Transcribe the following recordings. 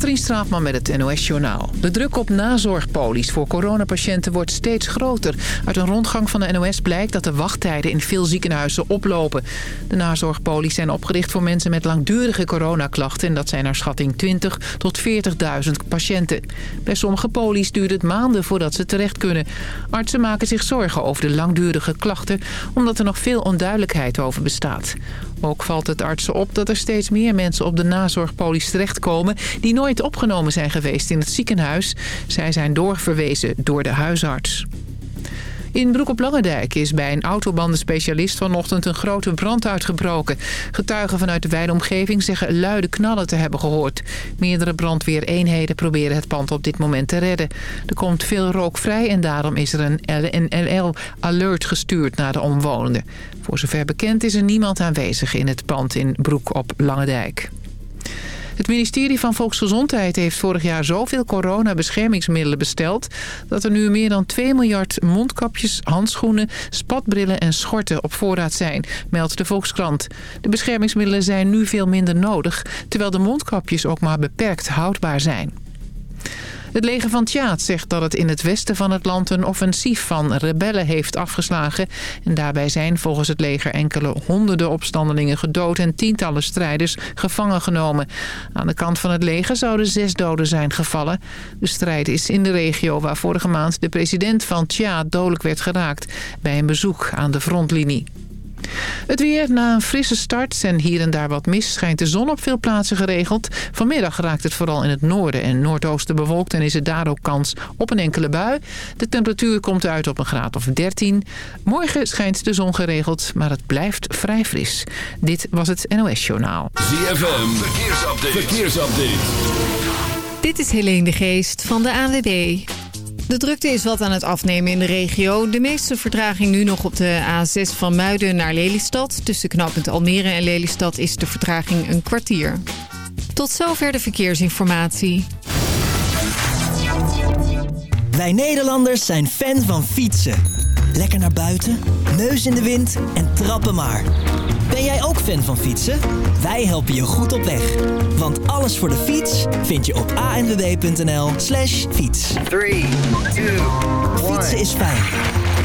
Katrien Straatman met het NOS-journaal. De druk op nazorgpolies voor coronapatiënten wordt steeds groter. Uit een rondgang van de NOS blijkt dat de wachttijden in veel ziekenhuizen oplopen. De nazorgpolies zijn opgericht voor mensen met langdurige coronaklachten... en dat zijn naar schatting 20 tot 40.000 patiënten. Bij sommige polies duurt het maanden voordat ze terecht kunnen. Artsen maken zich zorgen over de langdurige klachten... omdat er nog veel onduidelijkheid over bestaat. Ook valt het artsen op dat er steeds meer mensen op de nazorgpolies terechtkomen... die nooit opgenomen zijn geweest in het ziekenhuis. Zij zijn doorverwezen door de huisarts. In Broek op Langendijk is bij een autobandenspecialist vanochtend een grote brand uitgebroken. Getuigen vanuit de wijde omgeving zeggen luide knallen te hebben gehoord. Meerdere brandweereenheden proberen het pand op dit moment te redden. Er komt veel rook vrij en daarom is er een LNL-alert gestuurd naar de omwonenden. Voor zover bekend is er niemand aanwezig in het pand in Broek op Langendijk. Het ministerie van Volksgezondheid heeft vorig jaar zoveel coronabeschermingsmiddelen besteld... dat er nu meer dan 2 miljard mondkapjes, handschoenen, spatbrillen en schorten op voorraad zijn, meldt de Volkskrant. De beschermingsmiddelen zijn nu veel minder nodig, terwijl de mondkapjes ook maar beperkt houdbaar zijn. Het leger van Tjaad zegt dat het in het westen van het land een offensief van rebellen heeft afgeslagen. En daarbij zijn volgens het leger enkele honderden opstandelingen gedood en tientallen strijders gevangen genomen. Aan de kant van het leger zouden zes doden zijn gevallen. De strijd is in de regio waar vorige maand de president van Tjaad dodelijk werd geraakt bij een bezoek aan de frontlinie. Het weer na een frisse start en hier en daar wat mist schijnt de zon op veel plaatsen geregeld. Vanmiddag raakt het vooral in het noorden en noordoosten bewolkt en is er daar ook kans op een enkele bui. De temperatuur komt uit op een graad of 13. Morgen schijnt de zon geregeld, maar het blijft vrij fris. Dit was het NOS Journaal. ZFM, verkeersupdate. verkeersupdate. Dit is Helene de Geest van de ANWB. De drukte is wat aan het afnemen in de regio. De meeste vertraging nu nog op de A6 van Muiden naar Lelystad. Tussen knooppunt Almere en Lelystad is de vertraging een kwartier. Tot zover de verkeersinformatie. Wij Nederlanders zijn fan van fietsen. Lekker naar buiten, neus in de wind en trappen maar. Ben jij ook fan van fietsen? Wij helpen je goed op weg. Want alles voor de fiets vind je op anwb.nl slash fiets. 3, 2, Fietsen is fijn.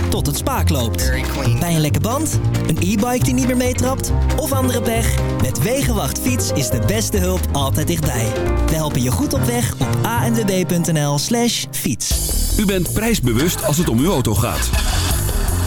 Tot het spaak loopt. Bij een lekke band, een e-bike die niet meer meetrapt of andere pech. Met Wegenwacht Fiets is de beste hulp altijd dichtbij. We helpen je goed op weg op anwb.nl slash fiets. U bent prijsbewust als het om uw auto gaat.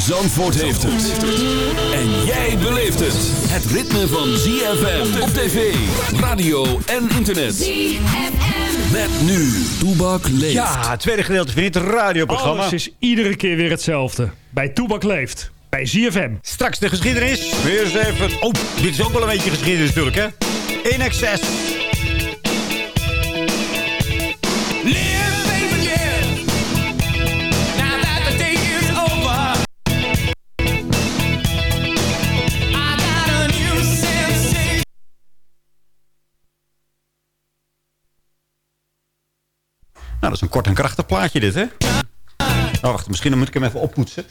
Zandvoort heeft het. En jij beleeft het. Het ritme van ZFM op tv, radio en internet. ZFM. Met nu, Toebak leeft. Ja, het tweede gedeelte van dit radioprogramma. Alles is iedere keer weer hetzelfde. Bij Toebak leeft. Bij ZFM. Straks de geschiedenis. Weer eens even... Oh, dit is ook wel een beetje geschiedenis natuurlijk, hè? In excess. Een kort en krachtig plaatje dit, hè? Nou, wacht, misschien moet ik hem even oppoetsen.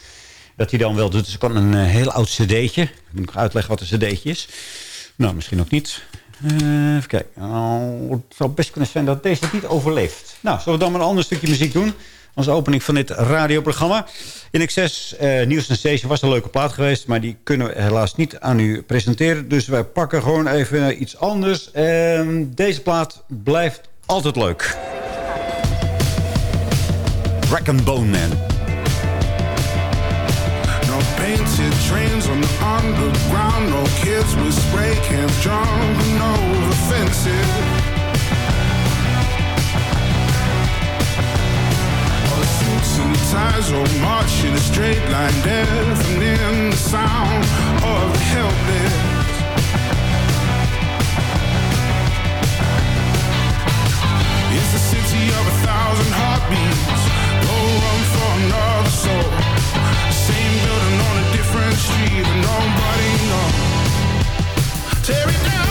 Dat hij dan wel doet. Dus ik kan een uh, heel oud cd'tje. Ik moet nog uitleggen wat een cd'tje is. Nou, misschien ook niet. Uh, even kijken. Oh, het zou best kunnen zijn dat deze niet overleeft. Nou, zullen we dan maar een ander stukje muziek doen? Als opening van dit radioprogramma. In Excess, uh, Nieuws Sensation was een leuke plaat geweest. Maar die kunnen we helaas niet aan u presenteren. Dus wij pakken gewoon even iets anders. Deze plaat blijft altijd leuk. Rack and Bone Man. No painted trains on the underground, no kids with spray cans drunk, no offenses. All the suits and ties all march in a straight line, deafening the sound of the helpless. It's the city of a thousand heartbeats. Tear it down.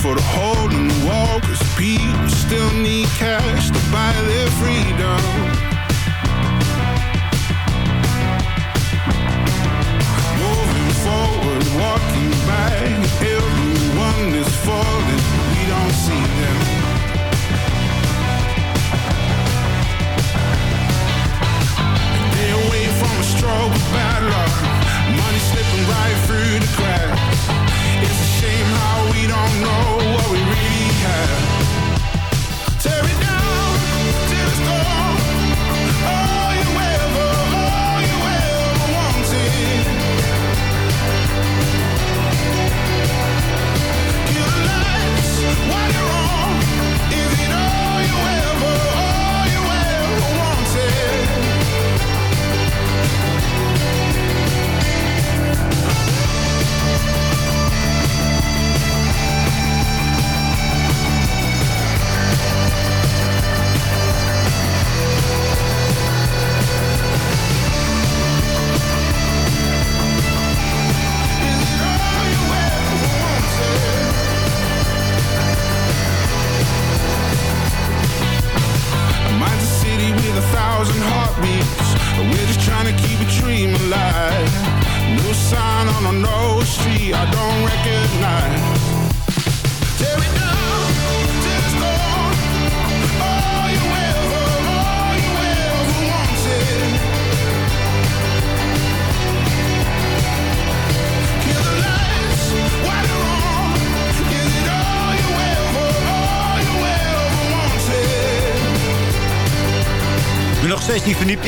For the hole in the wall, cause people still need cash to buy their freedom.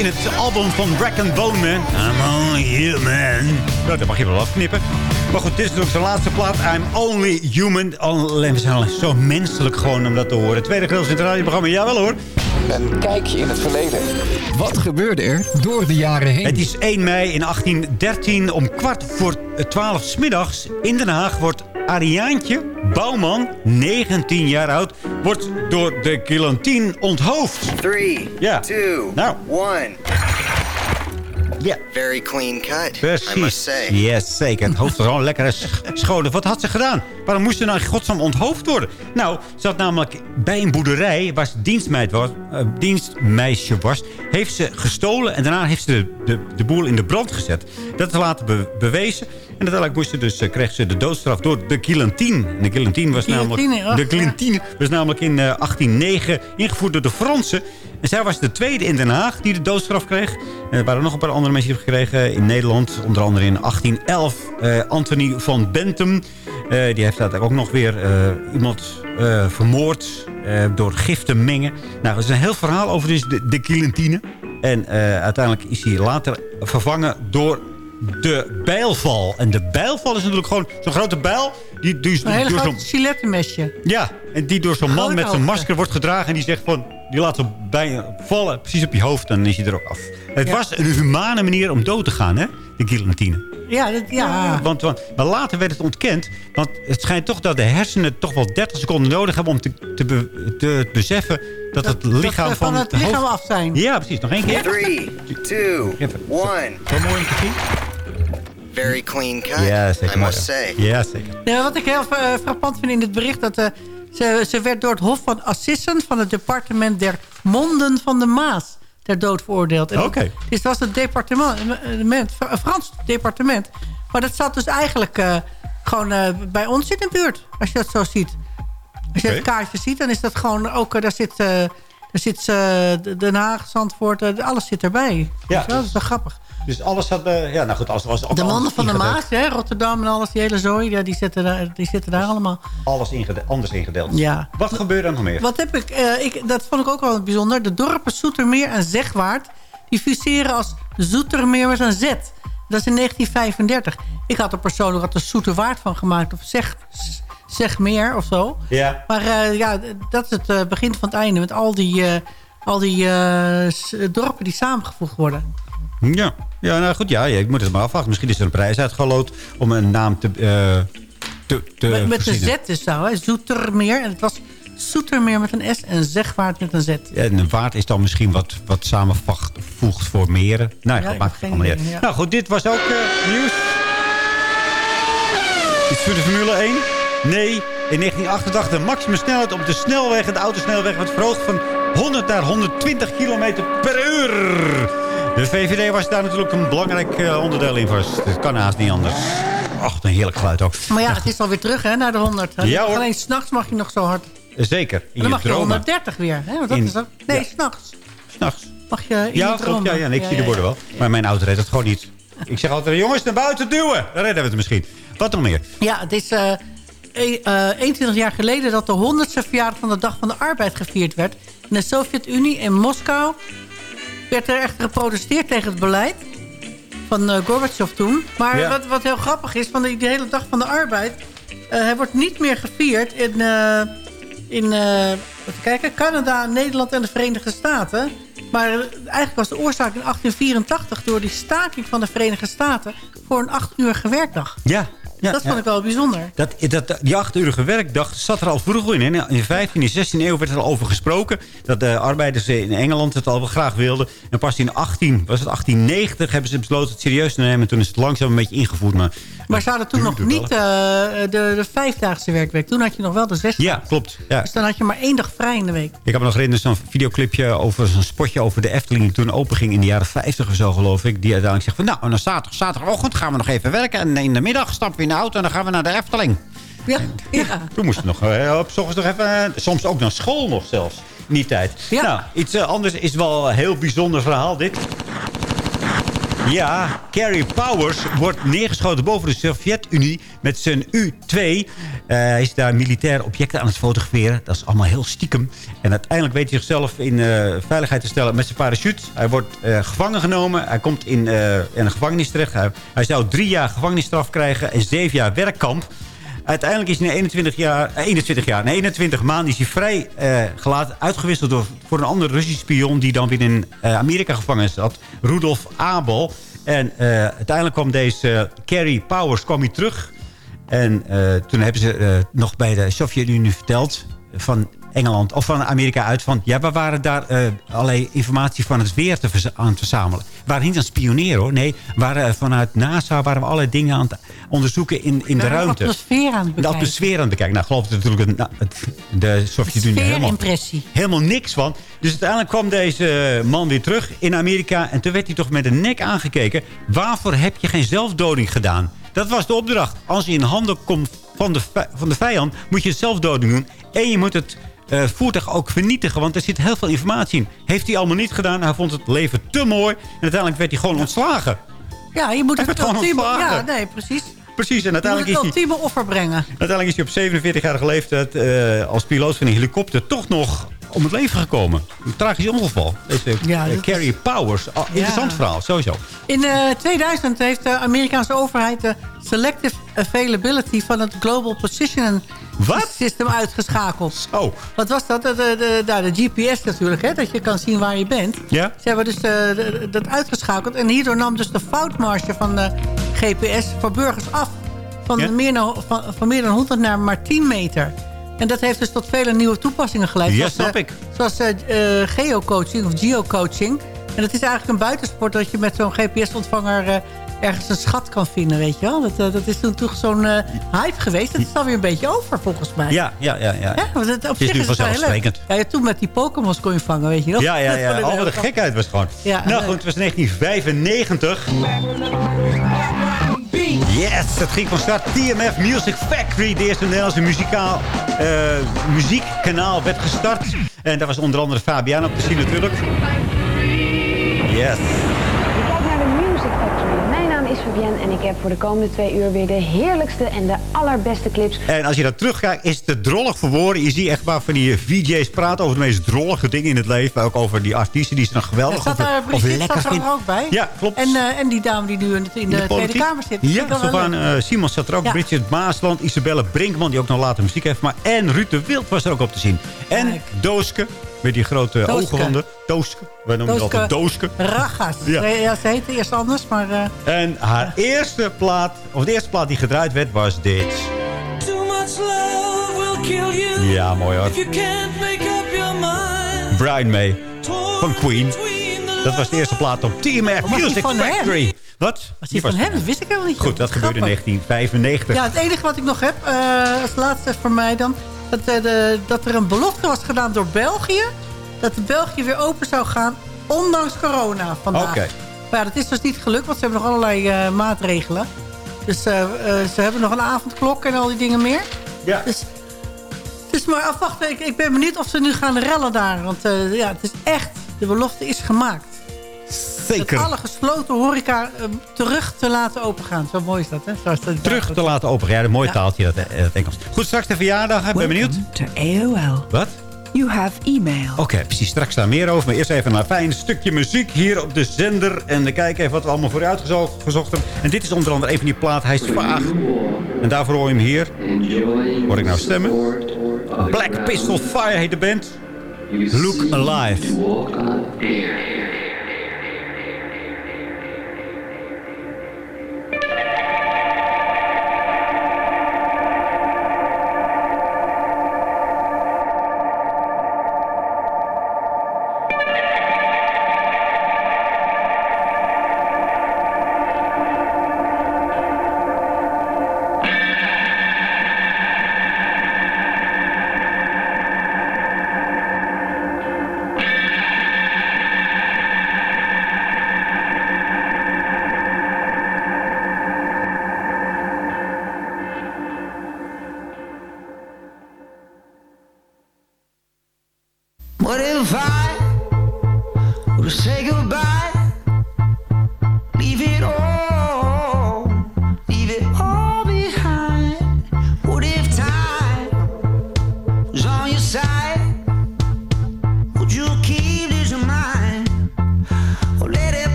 In het album van Bracken Bone Man. I'm only human. Nou, dat mag je wel afknippen. Maar goed, dit is natuurlijk zijn laatste plaat. I'm only human. Alleen we zijn al zo menselijk gewoon om dat te horen. Tweede Grills in het radioprogramma. Jawel hoor. Een kijkje in het verleden. Wat gebeurde er door de jaren heen? Het is 1 mei in 1813 om kwart voor 12 's middags in Den Haag wordt Ariaantje Bouwman, 19 jaar oud, wordt door de guillotine onthoofd. 3, Ja. 2, Nou. 1. Ja. Very clean cut, I must Precies. say. Yes, zeker. Het hoofd was gewoon lekker sch- scholen. Wat had ze gedaan? Waarom moest ze nou in godsnaam onthoofd worden? Nou, ze had namelijk bij een boerderij waar ze dienstmeid was, eh, dienstmeisje was... heeft ze gestolen en daarna heeft ze de, de, de boel in de brand gezet. Dat is later be- bewezen. En uiteindelijk moest ze dus, eh, kreeg ze de doodstraf door de guillotine. En de guillotine was namelijk... oh, de guillotine was namelijk in eh, 1809 ingevoerd door de Fransen. En zij was de tweede in Den Haag die de doodstraf kreeg. En er waren nog een paar andere mensen die gekregen in Nederland. Onder andere in 1811 eh, Anthony van Bentum. Eh, die heeft uiteindelijk ook nog weer eh, iemand eh, vermoord eh, door gif te mengen. Nou, er is een heel verhaal over dus de, de guillotine. En eh, uiteindelijk is hij later vervangen door de bijlval. En de bijlval is natuurlijk gewoon zo'n grote bijl... Die, die, Een hele door silettenmesje. ja, en die door zo'n man met zo'n hoofd. masker wordt gedragen... en die zegt van, die laat zo bij vallen, precies op je hoofd... dan is hij er ook af. Het Ja. was een humane manier om dood te gaan, hè? De guillotine. Ja, dat, ja. Want, want, maar later werd het ontkend. Want het schijnt toch dat de hersenen toch wel 30 seconden nodig hebben... om te, te, be- te beseffen dat, het lichaam dat, van, van het lichaam hoofd... af zijn. Ja, precies. Nog één keer. 3, 2, 1. Zo mooi om te zien. Very clean cut, Ja, zeker. I must say. Ja, zeker. Ja, wat ik heel eh, frappant vind in dit bericht... dat eh, ze, ze werd door het Hof van Assissen... van het departement der Monden van de Maas... ter dood veroordeeld. Oké. Dus het was het departement, een Fra- Frans departement. Maar dat zat dus eigenlijk eh, gewoon eh, bij ons in de buurt. Als je dat zo ziet. Als je het kaartje ziet, dan is dat gewoon ook... eh, daar zit, daar zit eh, Den Haag, Zandvoort, eh, alles zit erbij. Ja? Dat is wel grappig. Dus alles had... eh, ja, nou goed, alles was ook De mannen van de. Maas, hè, Rotterdam en alles, die hele zooi, ja, die, zitten daar, die zitten daar allemaal. Alles ingede anders ingedeeld. Ja. Wat gebeurde er nog meer? Wat heb ik, ik, dat vond ik ook wel bijzonder. De dorpen Zoetermeer en Zegwaard, die fuseren als Zoetermeer met een Z. Dat is in 1935. Ik had er persoonlijk wat een Zoeterwaard van gemaakt, of zeg, Zegmeer of zo. Ja. Maar eh, ja, dat is het eh, begin van het einde, met al die, eh, al die s- dorpen die samengevoegd worden. Ja, ja nou goed, ja, ik moet het maar afwachten. Misschien is er een prijs uitgeloot om een naam te, te, te met met een. Z dus zo, hè? Zoetermeer. En het was Zoetermeer met een S en Zegwaard met een Z. Ja, en een waard is dan misschien wat, wat samenvoegt voor meren. Nou, Ja, maakt geen idee, ja. Nou goed, dit was ook nieuws. Iets voor de Formule 1? Nee, in 1988 de maximumsnelheid op de snelweg en de autosnelweg werd verhoogd van 100 naar 120 kilometer per uur. De VVD was daar natuurlijk een belangrijk eh, onderdeel in. Was. Het kan haast niet anders. Ach, een heerlijk geluid ook. Maar ja, het is alweer terug hè, naar de 100. Ja, hoor. Alleen s'nachts mag je nog zo hard. Zeker, in En dan mag je dromen. 130 weer. Hè? Want dat In- is nee, ja. s'nachts S'nachts. mag je in Ja, klopt. dromen. Ja, ja, ik zie de borden wel. Maar mijn auto redt het gewoon niet. Ik zeg altijd, jongens, naar buiten duwen. Dan redden we het misschien. Wat nog meer? Ja, het is eh, 21 jaar geleden dat de 100ste verjaardag van de Dag van de Arbeid gevierd werd. In de Sovjet-Unie in Moskou werd er echt geprotesteerd tegen het beleid van eh, Gorbachev toen. Maar Ja. wat, wat heel grappig is, van de, die hele Dag van de Arbeid... eh, hij wordt niet meer gevierd in, eh, in eh, even kijken, Canada, Nederland en de Verenigde Staten. Maar eh, eigenlijk was de oorzaak in 1884 door die staking van de Verenigde Staten... voor een acht uur werkdag. Ja. Ja dat vond ik wel bijzonder. Dat, dat, die achtuurige werkdag zat er al vroeg in. hè. In de 15e en 16e eeuw werd er al over gesproken. Dat de arbeiders in Engeland het al wel graag wilden. En pas in 18, was het 1890 hebben ze besloten het serieus te nemen. En toen is het langzaam een beetje ingevoerd. Maar, Maar ze hadden toen nog niet eh, de, de vijfdaagse werkweek. Toen had je nog wel de zes. Ja, klopt. Ja. Dus dan had je maar één dag vrij in de week. Ik heb me nog herinnerd zo'n videoclipje over zo'n spotje over de Efteling... die toen openging in de jaren 50 of zo, geloof ik. Die uiteindelijk zegt van, nou, en dan zaterdag, zaterdagochtend gaan we nog even werken... en in de middag stappen we in de auto en dan gaan we naar de Efteling. Ja, ja. Toen moesten we nog, eh, op 's ochtends nog even... eh, soms ook naar school nog zelfs, die tijd. Ja. Nou, iets anders is wel een heel bijzonder verhaal, dit. Ja, Carrie Powers wordt neergeschoten boven de Sovjet-Unie met zijn U-2. Eh, hij is daar militaire objecten aan het fotograferen. Dat is allemaal heel stiekem. En uiteindelijk weet hij zichzelf in eh, veiligheid te stellen met zijn parachute. Hij wordt eh, gevangen genomen. Hij komt in, in een gevangenis terecht. Hij, hij zou drie jaar gevangenisstraf krijgen en zeven jaar werkkamp. Uiteindelijk is hij na 21 jaar, eh, 21 jaar, na 21 maanden is hij vrij eh, gelaten, uitgewisseld door, voor een andere Russisch spion die dan weer in eh, Amerika gevangen zat, Rudolf Abel. En eh, uiteindelijk kwam deze eh, Carrie Powers kwam hij terug. En eh, toen hebben ze eh, nog bij de Sovjet-Unie verteld van Engeland of van Amerika uit van... ja, we waren daar eh, allerlei informatie van het weer te aan verzamelen. We waren niet aan spioneren hoor. Nee, waren eh, vanuit NASA waren we allerlei dingen aan het onderzoeken in, in de De ruimte. atmosfeer aan het De bekijken. atmosfeer aan het bekijken. Nou, geloof ik natuurlijk het, nou, het- de Sovjet-Unie helemaal, helemaal niks van. Dus uiteindelijk kwam deze man weer terug in Amerika. En toen werd hij toch met een nek aangekeken. Waarvoor heb je geen zelfdoding gedaan? Dat was de opdracht. Als je in handen komt van de, van de vijand, moet je zelfdoding doen. En je moet het eh, voertuig ook vernietigen, want er zit heel veel informatie in. Heeft hij allemaal niet gedaan. Hij vond het leven te mooi. En uiteindelijk werd hij gewoon ontslagen. Ja, je moet Hij het werd gewoon ontslagen. Ja, nee, precies. Precies, en uiteindelijk het is hij... ultieme offer brengen. Uiteindelijk is hij op 47-jarige leeftijd eh, als piloot van een helikopter toch nog om het leven gekomen. Een tragisch ongeval. Deze Ja, eh, Carrie Powers. Oh, interessant Ja. verhaal, sowieso. In eh, 2000 heeft de Amerikaanse overheid de selective availability van het Global Position Wat? System uitgeschakeld. Oh, Wat was dat? De, de, de, nou, de GPS natuurlijk, hè, dat je kan zien waar je bent. ja? Ze hebben dus eh, de- dat uitgeschakeld. En hierdoor nam dus de foutmarge van de GPS voor burgers af. Van, Ja? meer, dan, van, van meer dan 100 naar maar 10 meter. En dat heeft dus tot vele nieuwe toepassingen geleid. Ja, snap eh, ik. Zoals eh, geocoaching of geocoaching. En dat is eigenlijk een buitensport dat je met zo'n GPS-ontvanger... ergens een schat kan vinden, weet je wel. Dat, dat is toen toch zo'n hype geweest. Dat is alweer een beetje over, volgens mij. Ja, ja, ja. ja. Ja, want het, op is zich nu vanzelfsprekend. Ja, ja, toen met die Pokémons kon je vangen, weet je wel. Ja, ja, ja. ik Oh, grappig. gekheid was gewoon. Ja, nou leuk. goed, het was 1995. Yes, het ging van start. TMF Music Factory, de eerste Nederlandse muzikaal, eh, muziekkanaal, werd gestart. En daar was onder andere Fabian op te zien natuurlijk. Yes. Je kijkt naar de Music Factory. Mijn naam is Fabienne en ik heb voor de komende twee uur weer de heerlijkste en de allerbeste clips. En als je dat terugkijkt, is het te drollig voor woorden. Je ziet echt maar van die VJ's praten over de meest drollige dingen in het leven. Maar ook over die artiesten die ze dan geweldig Er zat of, daar of Brigitte lekker er vinden. ook bij. Ja, klopt. En, eh, en die dame die nu in de, in de, Tweede. Kamer zit. Ja, Sylvaan leuk. eh, Simons zat er ook. Ja. Bridget Maasland, Isabelle Brinkman, die ook nog later muziek heeft. Maar en Ruud de Wild was er ook op te zien. En Kijk. Met die grote Dooske. ogen van de... Dooske, wij noemen het altijd Dooske. Ragas. Ja. Ja. ze heette eerst anders, maar... eh, En haar eerste plaat, of de eerste plaat die gedraaid werd, was dit. Too much love will kill you. Ja, mooi hoor. If you can't make up your mind. Brian May van Queen. Dat was de eerste plaat op TMF die Music van hem? Factory. Wat? Was die van hem? Dat wist ik helemaal niet. Goed, dat gebeurde in 1995. Ja, het enige wat ik nog heb, eh, als laatste voor mij dan... Dat, eh, de, dat er een belofte was gedaan door België... dat België weer open zou gaan, ondanks corona vandaag. Oké. Maar ja, dat is dus niet gelukt, want ze hebben nog allerlei eh, maatregelen. Dus eh, ze hebben nog een avondklok en al die dingen meer. Ja. Dus, dus maar afwachten. Ik, ik ben benieuwd of ze nu gaan rellen daar. Want ja, het is echt, de belofte is gemaakt. Zeker. Dat alle gesloten horeca eh, terug te laten opengaan. Zo mooi is dat, hè? Zo is dat Terug te laten open. Ja, een mooi Ja. taaltje, dat, eh, dat Engels. Goed, straks de verjaardag. Ik ben benieuwd. To AOL. Wat? You have email. Oké, precies. Straks daar meer over. Maar eerst even een fijn stukje muziek hier op de zender. En dan kijken even wat we allemaal voor u uitgezocht hebben. En dit is onder andere een van die plaat. Hij is vaag. En daarvoor hoor je hem hier. Hoor ik nou stemmen? Black Pistol Fire heet de band. Look Alive.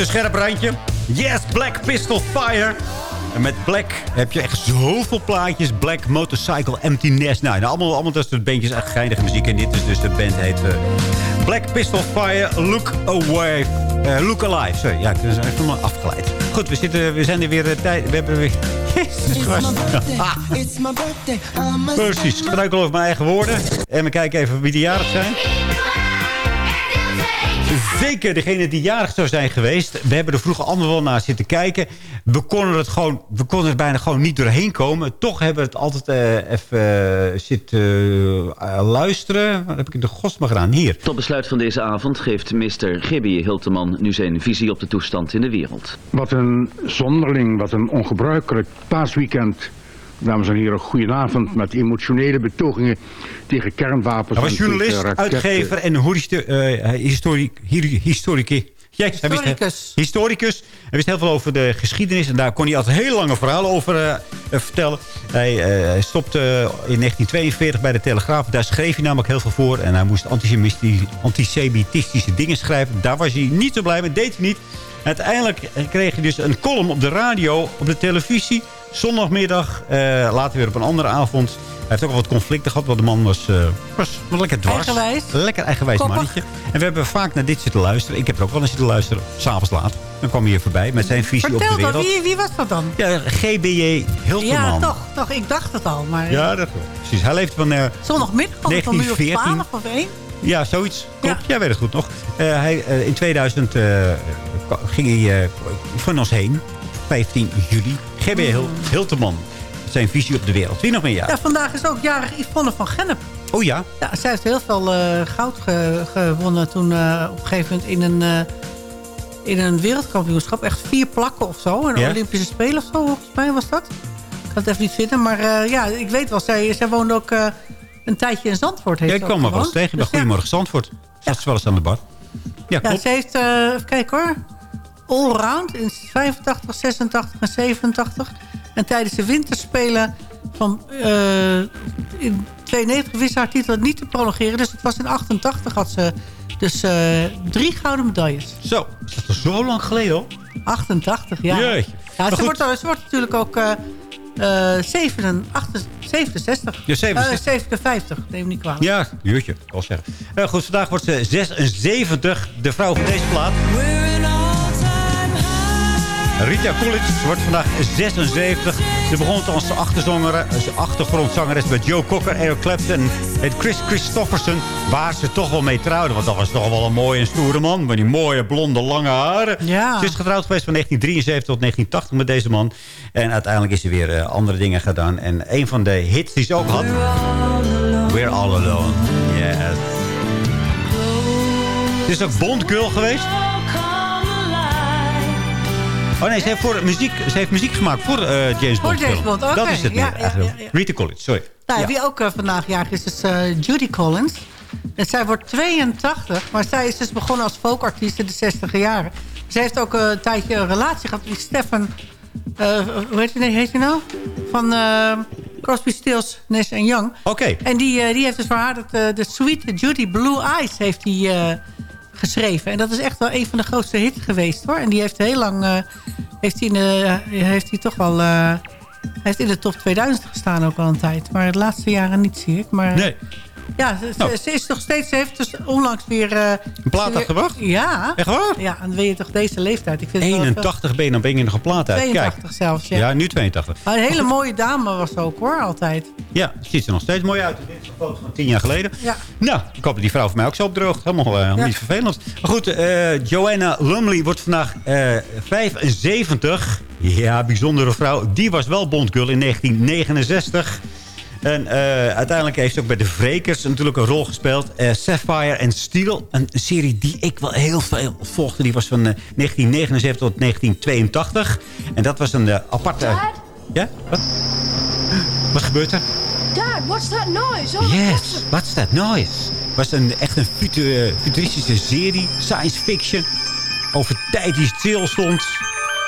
Een scherp randje. Yes, Black Pistol Fire. En met Black heb je echt zoveel plaatjes. Black Motorcycle Empty Nest. Nou, allemaal, allemaal dat soort bandjes. Echt geinige muziek. En dit is dus de band heet eh, Black Pistol Fire Look Away. eh, look Alive. Sorry, ja, ik ben even maar afgeleid. Goed, we, zitten, we zijn er weer eh, tijd. We hebben weer Jezus. Ah, precies. Al over mijn eigen woorden. En we kijken even wie de jarig zijn. Zeker degene die jarig zou zijn geweest. We hebben er vroeger allemaal wel naar zitten kijken. We konden, het gewoon, we konden er bijna gewoon niet doorheen komen. Toch hebben we het altijd eh, even eh, zitten eh, luisteren. Wat heb ik in de godsma gedaan? Hier. Tot besluit van deze avond geeft Mr. Gibby Hilteman nu zijn visie op de toestand in de wereld. Wat een zonderling, wat een ongebruikelijk paasweekend. Dames en heren, goedenavond met emotionele betogingen tegen kernwapens. Hij was en journalist, uitgever en eh, historic, hi- historici- Jij, hij wist- Historicus. historicus. Hij wist heel veel over de geschiedenis. En daar kon hij altijd heel lange verhalen over eh, eh, vertellen. Hij, eh, hij stopte in 1942 bij de Telegraaf. Daar schreef hij namelijk heel veel voor. En hij moest antisemiti- antisemitistische dingen schrijven. Daar was hij niet zo blij mee. Deed hij niet. Uiteindelijk kreeg hij dus een column op de radio, op de televisie. Zondagmiddag, eh, later weer op een andere avond. Hij heeft ook al wat conflicten gehad, want de man was, eh, was lekker dwars. Eigenwijs. Lekker eigenwijs Koppig. mannetje. En we hebben vaak naar dit zitten luisteren. Ik heb er ook wel eens zitten luisteren, s'avonds laat. Dan kwam hij hier voorbij met zijn visie op Vertel de dan, wereld. wie, wie was dat dan? Ja, GBJ Hilterman. Ja, toch, toch. Ik dacht het al. Maar Ja, dat precies. Hij leeft van... eh, Zondagmiddag van een uur of 1914. 12 of 1. Ja, zoiets. Klopt. Jij weet het goed nog. Hij, in 2000 eh, ging hij van ons heen. 15 juli. GB Hil Hilterman. Zijn visie op de wereld. Wie nog meer? Ja. Ja, vandaag is ook jarig Yvonne van Gennep. Oh ja? Ja, zij heeft heel veel eh, goud ge- gewonnen toen eh, op een gegeven moment in een, eh, in een wereldkampioenschap. Echt vier plakken of zo. Een? Olympische Spelen of zo, volgens mij was dat. Ik kan het even niet vinden. Maar ja, ik weet wel, zij, zij woonde ook een tijdje in Zandvoort. Heeft Ja, ik kwam maar wel eens tegen Dus ja. Goedemorgen Zandvoort. Zat ze wel eens aan de bar. Ja, Ja, ze heeft, even kijken hoor, allround in 85, 86 en 87. En tijdens de winterspelen van eh, in 92 wist ze haar titel niet te prolongeren. Dus het was in 88 had ze dus eh, drie gouden medailles. Zo, is dat al zo lang geleden hoor? 88, ja. Ja, ze, wordt, ze wordt natuurlijk ook eh eh, 67, 67. Ja, 67. Eh, 57, neem niet kwalijk. Ja, uurtje, ik wil zeggen. Eh, goed, vandaag wordt ze 76, de vrouw van deze plaat. Rita Coolidge wordt vandaag 76. Ze begon als achtergrondzangeres met Joe Cocker, Eric Clapton en Chris Christofferson. Waar ze toch wel mee trouwden. Want dat was toch wel een mooie en stoere man. Met die mooie blonde lange haren. Ja. Ze is getrouwd geweest van 1973 tot 1980 met deze man. En uiteindelijk is ze weer eh, andere dingen gedaan. En een van de hits die ze ook had... We're All Alone. Yes. Ze is ook Bond Girl geweest. Oh nee, ze heeft, voor muziek, ze heeft muziek gemaakt voor eh, James Voor Bond. James film. Bond, oké. Dat is het Ja, meer ja, ja, ja. Rita Coolidge, sorry. Nou, Ja. Wie ook eh, vandaag jarig is, is eh, Judy Collins. En zij wordt 82, maar zij is dus begonnen als folkartiest in de 60 jaren. Ze heeft ook een tijdje een relatie gehad met Stefan... hoe heet hij, heet nou? Van Crosby, Stills, Nash Young. Oké. En die, die heeft dus voor haar eh, de Sweet Judy Blue Eyes heeft die, geschreven. En dat is echt wel een van de grootste hits geweest hoor. En die heeft heel lang... eh, heeft hij de- heeft hij toch wel... eh, heeft in de top 2000 gestaan ook al een tijd. Maar de laatste jaren niet, zie ik. Maar, Nee. Ja, ze, Nou. ze is nog steeds... Ze heeft dus onlangs weer... eh, Een plaat uitgebracht? Ja. Echt waar? Ja, en dan ben je toch deze leeftijd. Ik vind het wel 81 ben je, dan ben je nog een plaat uit. 82 Kijk. zelfs, ja. Ja, nu 82. Maar een hele mooie dame was ze ook hoor, altijd. Ja, ziet er nog steeds mooi uit. Dit is een foto van tien jaar geleden. Ja. Nou, ik hoop dat die vrouw voor mij ook zo opdroogt. Helemaal, eh, Ja. niet vervelend. Maar goed, eh, Joanna Lumley wordt vandaag eh 75. Ja, bijzondere vrouw. Die was wel Bondgirl in 1969. En eh, uiteindelijk heeft ze ook bij de Vrekers natuurlijk een rol gespeeld. Eh, Sapphire and Steel. Een serie die ik wel heel veel volgde. Die was van eh, 1979 tot 1982. En dat was een eh, aparte... Ja? Wat? Wat gebeurt er? Dad, what's that noise? Oh, Yes, what's that noise? Het was een, echt een futu- eh, futuristische serie, science fiction. Over tijd die stil stond.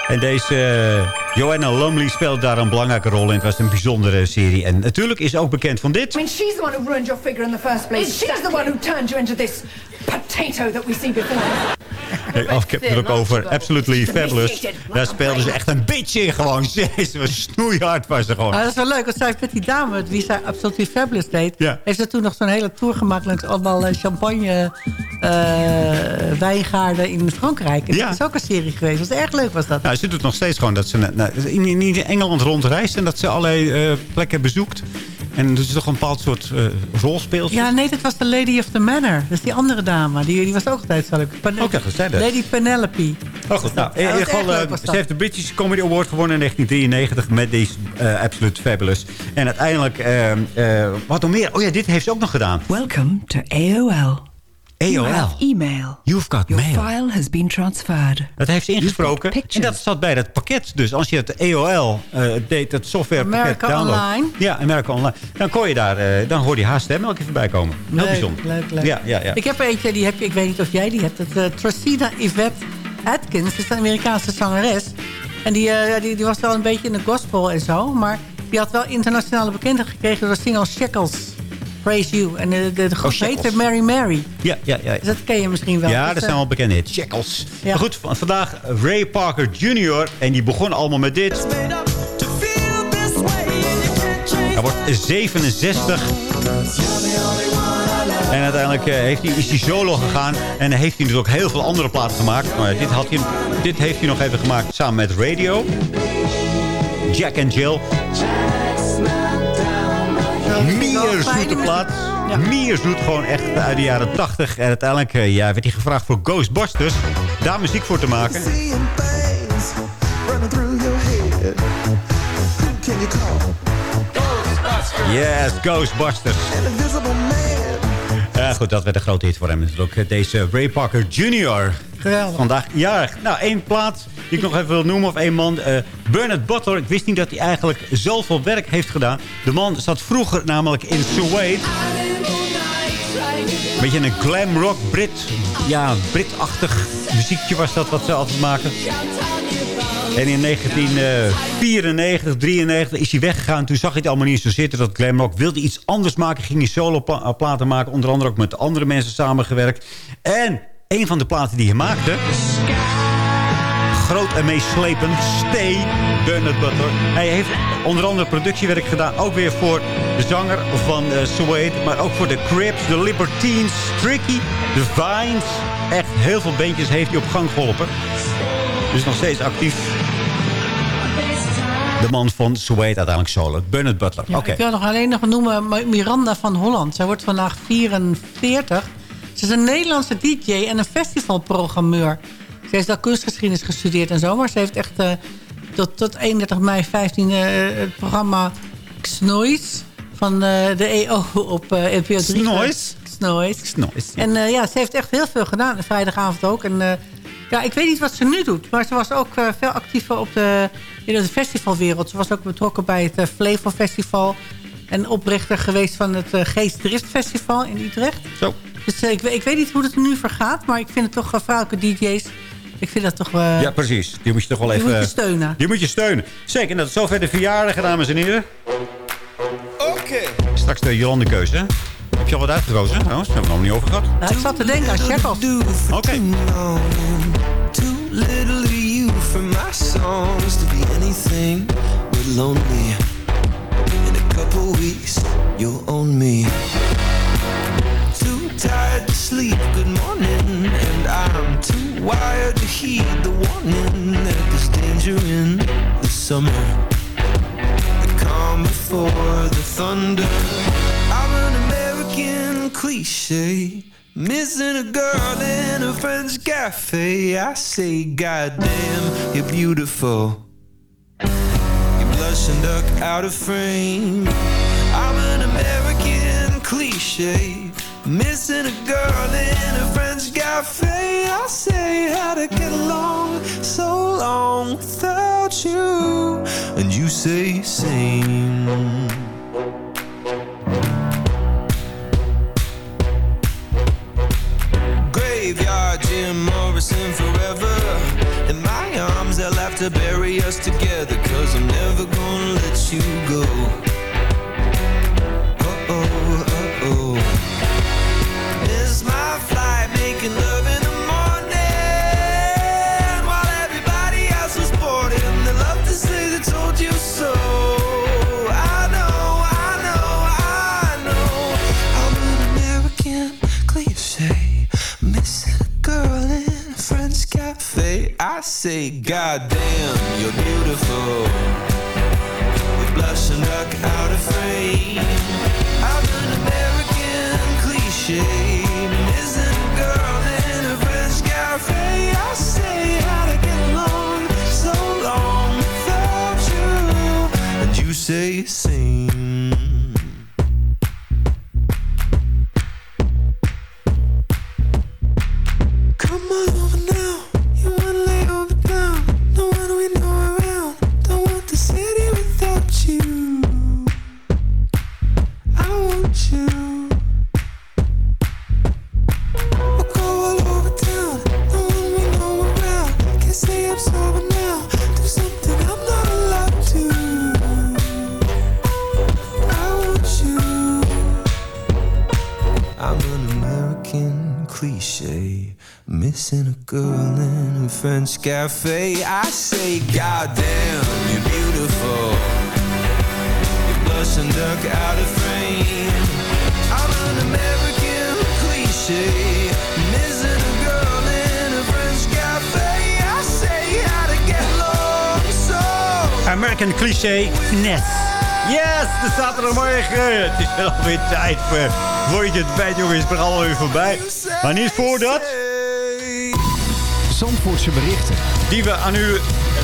En deze eh, Joanna Lumley speelde daar een belangrijke rol in. Het was een bijzondere serie. En natuurlijk is ze ook bekend van dit. I mean, she's the one who ruined your figure in the first place. She's the one who turned you into this potato that we see before. Hey, ik heb het er ook over. Absolutely Fabulous. Daar speelden ze echt een beetje in gewoon. Ze was snoeihard was ze gewoon. Nou, dat is wel leuk, want zij met die dame, met wie zij Absolutely Fabulous deed... Ja. heeft ze toen nog zo'n hele tour gemaakt langs allemaal eh, champagne eh, wijngaarden in Frankrijk. En Ja. Dat is ook een serie geweest. Dat was erg leuk was dat. Nou, ze doet nog steeds gewoon dat ze nou, in, in, Engeland rondreist... en dat ze allerlei eh, plekken bezoekt. En ze toch een bepaald soort eh rol speelt. Ja, nee, dat was de Lady of the Manor. Dat is die andere dame. Die, die was ook altijd zo leuk. Pen- zei dat? Lady Penelope. Oh goed, nou, in Ja, dat ieder geval, eh, ze heeft de British Comedy Award gewonnen in 1993 met deze eh, Absolute Fabulous. En uiteindelijk, eh, eh, wat nog meer? Oh ja, dit heeft ze ook nog gedaan. Welcome to AOL. AOL. have email. You've got Your mail. file has been transferred. Dat heeft ze ingesproken. En dat zat bij dat pakket. Dus als je het AOL eh, deed, het softwarepakket download. Online. Ja, America Online. Dan kon je daar, eh, dan hoorde je haar stem elke keer voorbij komen. Heel Leuk, bijzonder. leuk, leuk. Ja, ja, ja. Ik heb eentje, die heb ik weet niet of jij die hebt. Het, uh, Tracina Yvette Atkins, dat is een Amerikaanse zangeres. En die, die, die was wel een beetje in de gospel en zo. Maar die had wel internationale bekendheid gekregen door de single Shackles. Praise You. En de, de, de groep Oh, heette Mary Mary. Ja, ja, ja. Dus dat ken je misschien wel. Ja, Dus, dat eh, zijn wel bekende hits. Shackles. Ja. Maar goed, vandaag Ray Parker Jr. En die begon allemaal met dit. Hij wordt 67. En uiteindelijk eh, heeft hij, is hij solo gegaan. En heeft hij dus ook heel veel andere platen gemaakt. Maar dit, had hij, dit heeft hij nog even gemaakt samen met Radio. Jack and Jill. Meer zoete plaat. Meer zoet, gewoon echt uit de jaren 80. En uiteindelijk eh, ja, werd hij gevraagd voor Ghostbusters. Daar muziek voor te maken. Yes, Ghostbusters. Ja, goed, dat werd een grote hit voor hem. Natuurlijk ook deze Ray Parker Jr. Vandaag jarig. Nou, één plaat die ik nog even wil noemen, of één man. eh Bernard Butler. Ik wist niet dat hij eigenlijk zoveel werk heeft gedaan. De man zat vroeger namelijk in Suede. Beetje een glam rock Brit. Ja, Brit-achtig muziekje was dat wat ze altijd maken. En in 1994, 93 is hij weggegaan. Toen zag hij het allemaal niet zo zitten, dat glam rock. Wilde iets anders maken, ging hij solo-platen maken. Onder andere ook met andere mensen samengewerkt. En een van de platen die hij maakte... Groot en meeslepend, Stay, Bernard Butler. Hij heeft onder andere productiewerk gedaan. Ook weer voor de zanger van uh, Suede. Maar ook voor de Crips, de Libertines, Tricky, de Vines. Echt heel veel bandjes heeft hij op gang geholpen. Dus nog steeds actief. De man van Suede uiteindelijk solo. Bernard Butler. Ja, Oké. Ik wil nog alleen nog noemen Miranda van Holland. Zij wordt vandaag 44. Ze is een Nederlandse DJ en een festivalprogrammeur. Ze heeft al kunstgeschiedenis gestudeerd en zo. Maar ze heeft echt eh, tot, tot 31 mei 15 eh, het programma Snois van eh, de EO op eh NPO 3. Snois? Snois. Snois, ja. En ja, ze heeft echt heel veel gedaan. Vrijdagavond ook. En ja, ik weet niet wat ze nu doet. Maar ze was ook veel actiever op de, in de festivalwereld. Ze was ook betrokken bij het uh, Flevo Festival. En oprichter geweest van het uh, Geestdrift Festival in Utrecht. Zo. Dus uh, ik, ik, weet niet hoe het er nu vergaat. Maar ik vind het toch vrouwelijke DJ's. Ik vind dat toch... Uh, ja, precies. Die moet je toch wel die even... Die moet je steunen. Die moet je steunen. Zeker. En dat is zover de verjaardag, dames en heren. Oké. Okay. Straks de Jolande keuze. Heb je al wat uitgekozen? Oh, daar hebben we nog niet over gehad. Nou, ik zat te denken aan Shackles. Oké. Okay. Too little of you for my songs to be anything but lonely. In a couple weeks, you'll own me. Tired to sleep, good morning. And I'm too wired to heed the warning that there's danger in the summer. The calm before the thunder. I'm an American cliche. Missing a girl in a French cafe. I say, goddamn, you're beautiful. You blush and duck out of frame. I'm an American cliche. Missing a girl in a French cafe. I say, how to get along so long without you. And you say, same. graveyard, Jim Morrison forever. In my arms, they'll have to bury us together. Cause I'm never gonna let you go. Say, God damn, you're beautiful. With blush and duck out of frame. I'm an American cliche. Missing a girl in a French cafe. I say how to get along so long without you. And you say, sing. Cafe. I say, God damn, you're beautiful. You blush and duck out of frame. I'm an American cliche. Missing a girl in a French cafe. I say, how to get along so. American cliché, net. Yes, de zaterdagmorgen. Het is wel weer tijd voor... Voor je het bij, jongens, is het allemaal weer voorbij. Maar niet voordat... Zandvoortse berichten. Die we aan u eh,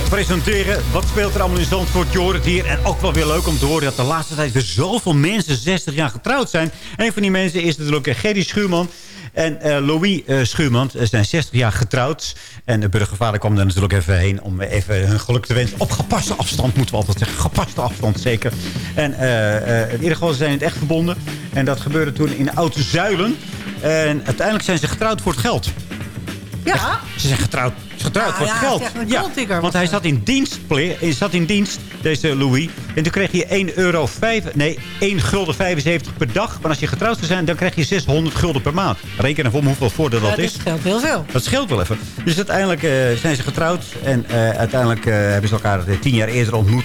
presenteren. Wat speelt er allemaal in Zandvoort? Je hoort het hier. En ook wel weer leuk om te horen dat de laatste tijd weer zoveel mensen 60 jaar getrouwd zijn. Een van die mensen is natuurlijk eh, Gerry Schuurman. En eh, Louis eh, Schuurman Ze zijn 60 jaar getrouwd. En de burgervader kwam er natuurlijk even heen om even hun geluk te wensen. Op gepaste afstand moeten we altijd zeggen. Gepaste afstand, zeker. En eh, eh, in ieder geval zijn het echt verbonden. En dat gebeurde toen in Oude Zuilen. En uiteindelijk zijn ze getrouwd voor het geld. Ja? Ze zijn getrouwd, getrouwd Ah, voor het ja, geld. golddigger want hij zat in dienst, hij zat in dienst, deze Louis. En toen kreeg je 1 euro 5, nee, 1 gulden 75 per dag. Maar als je getrouwd zou zijn, dan krijg je 600 gulden per maand. Reken even om hoeveel voordeel dat Ja, is. dit scheelt heel veel. Dat scheelt wel even. Dus uiteindelijk eh, zijn ze getrouwd. En eh, uiteindelijk eh, hebben ze elkaar eh, tien jaar eerder ontmoet.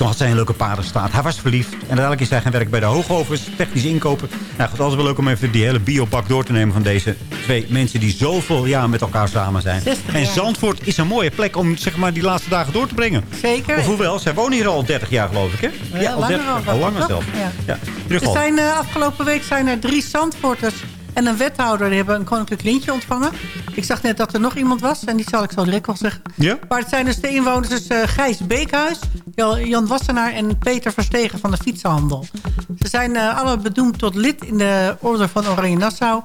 Toen had zij een leuke paardenstaat. Hij was verliefd. En uiteindelijk is hij gaan werken bij de Hoogovens. Technisch inkopen. Nou goed, altijd wel leuk om even die hele biobak door te nemen van deze twee mensen die zoveel jaar met elkaar samen zijn. 60 En. Zandvoort is een mooie plek om zeg maar, die laatste dagen door te brengen. Zeker. Of hoewel, zij wonen hier al 30 jaar geloof ik, hè? Ja, al langer 30 al, jaar. Al langer zelf. Ja. Ja. Er zijn, eh, afgelopen week zijn er drie Zandvoorters en een wethouder... die hebben een koninklijk lintje ontvangen. Ik zag net dat er nog iemand was en die zal ik zo direct wel zeggen. Ja? Maar het zijn dus de inwoners dus, eh, Gijs Beekhuis, Jan Wassenaar en Peter Verstegen van de Fietsenhandel. Ze zijn eh alle bedoemd tot lid in de Orde van Oranje Nassau.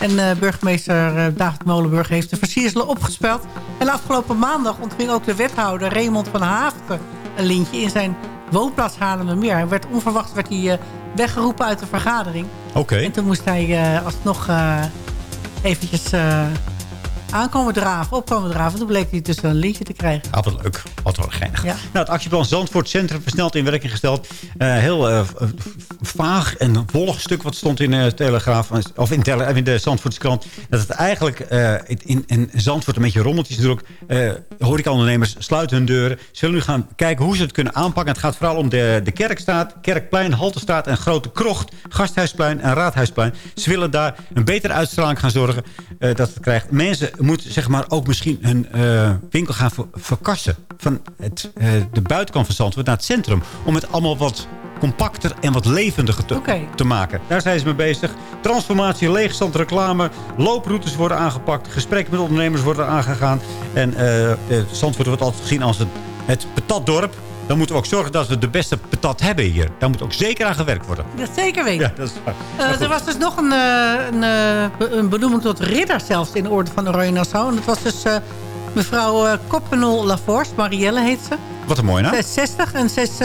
En eh, burgemeester David Molenburg heeft de versierselen opgespeld. En afgelopen maandag ontving ook de wethouder Raymond van Haafden een lintje in zijn woonplaats Haarlemmermeer. Hij werd onverwacht werd hij, eh, weggeroepen uit de vergadering. Oké. En toen moest hij eh, alsnog eh eventjes aankomen draven, opkomen draven. Toen bleek hij dus een lintje te krijgen. Ah, wat leuk. Wat wel geinig. Ja. Nou, het actieplan Zandvoort Centrum versneld in werking gesteld. Eh, heel eh, vaag en volg stuk wat stond in de Telegraaf... of in, tele, in de Zandvoortse krant... dat het eigenlijk eh, in, in Zandvoort een beetje rommelt is natuurlijk. Uh, horecaondernemers sluiten hun deuren. Ze willen nu gaan kijken hoe ze het kunnen aanpakken. Het gaat vooral om de, de Kerkstraat, Kerkplein, Haltestraat... en Grote Krocht, Gasthuisplein en Raadhuisplein. Ze willen daar een betere uitstraling gaan zorgen eh, dat het krijgt. Mensen moeten zeg maar ook misschien hun eh, winkel gaan ver- verkassen... van het, eh, de buitenkant van Zandvoort naar het centrum. Om het allemaal wat compacter en wat levendiger te, te maken. Daar zijn ze mee bezig. Transformatie, leegstand, reclame, looproutes worden aangepakt. Gesprekken met ondernemers worden aangegaan. En eh, Zandvoort wordt altijd gezien als het, het patatdorp. Dan moeten we ook zorgen dat we de beste patat hebben hier. Daar moet ook zeker aan gewerkt worden. Dat zeker weten. Ja, dat is goed. er was dus nog een, eh, een, eh, een benoeming tot ridder zelfs in de orde van Oranje Nassau. En dat was dus mevrouw eh Koppenol Laforce, Marielle heet ze. Wat een mooie naam. Ze is 60 en ze, is,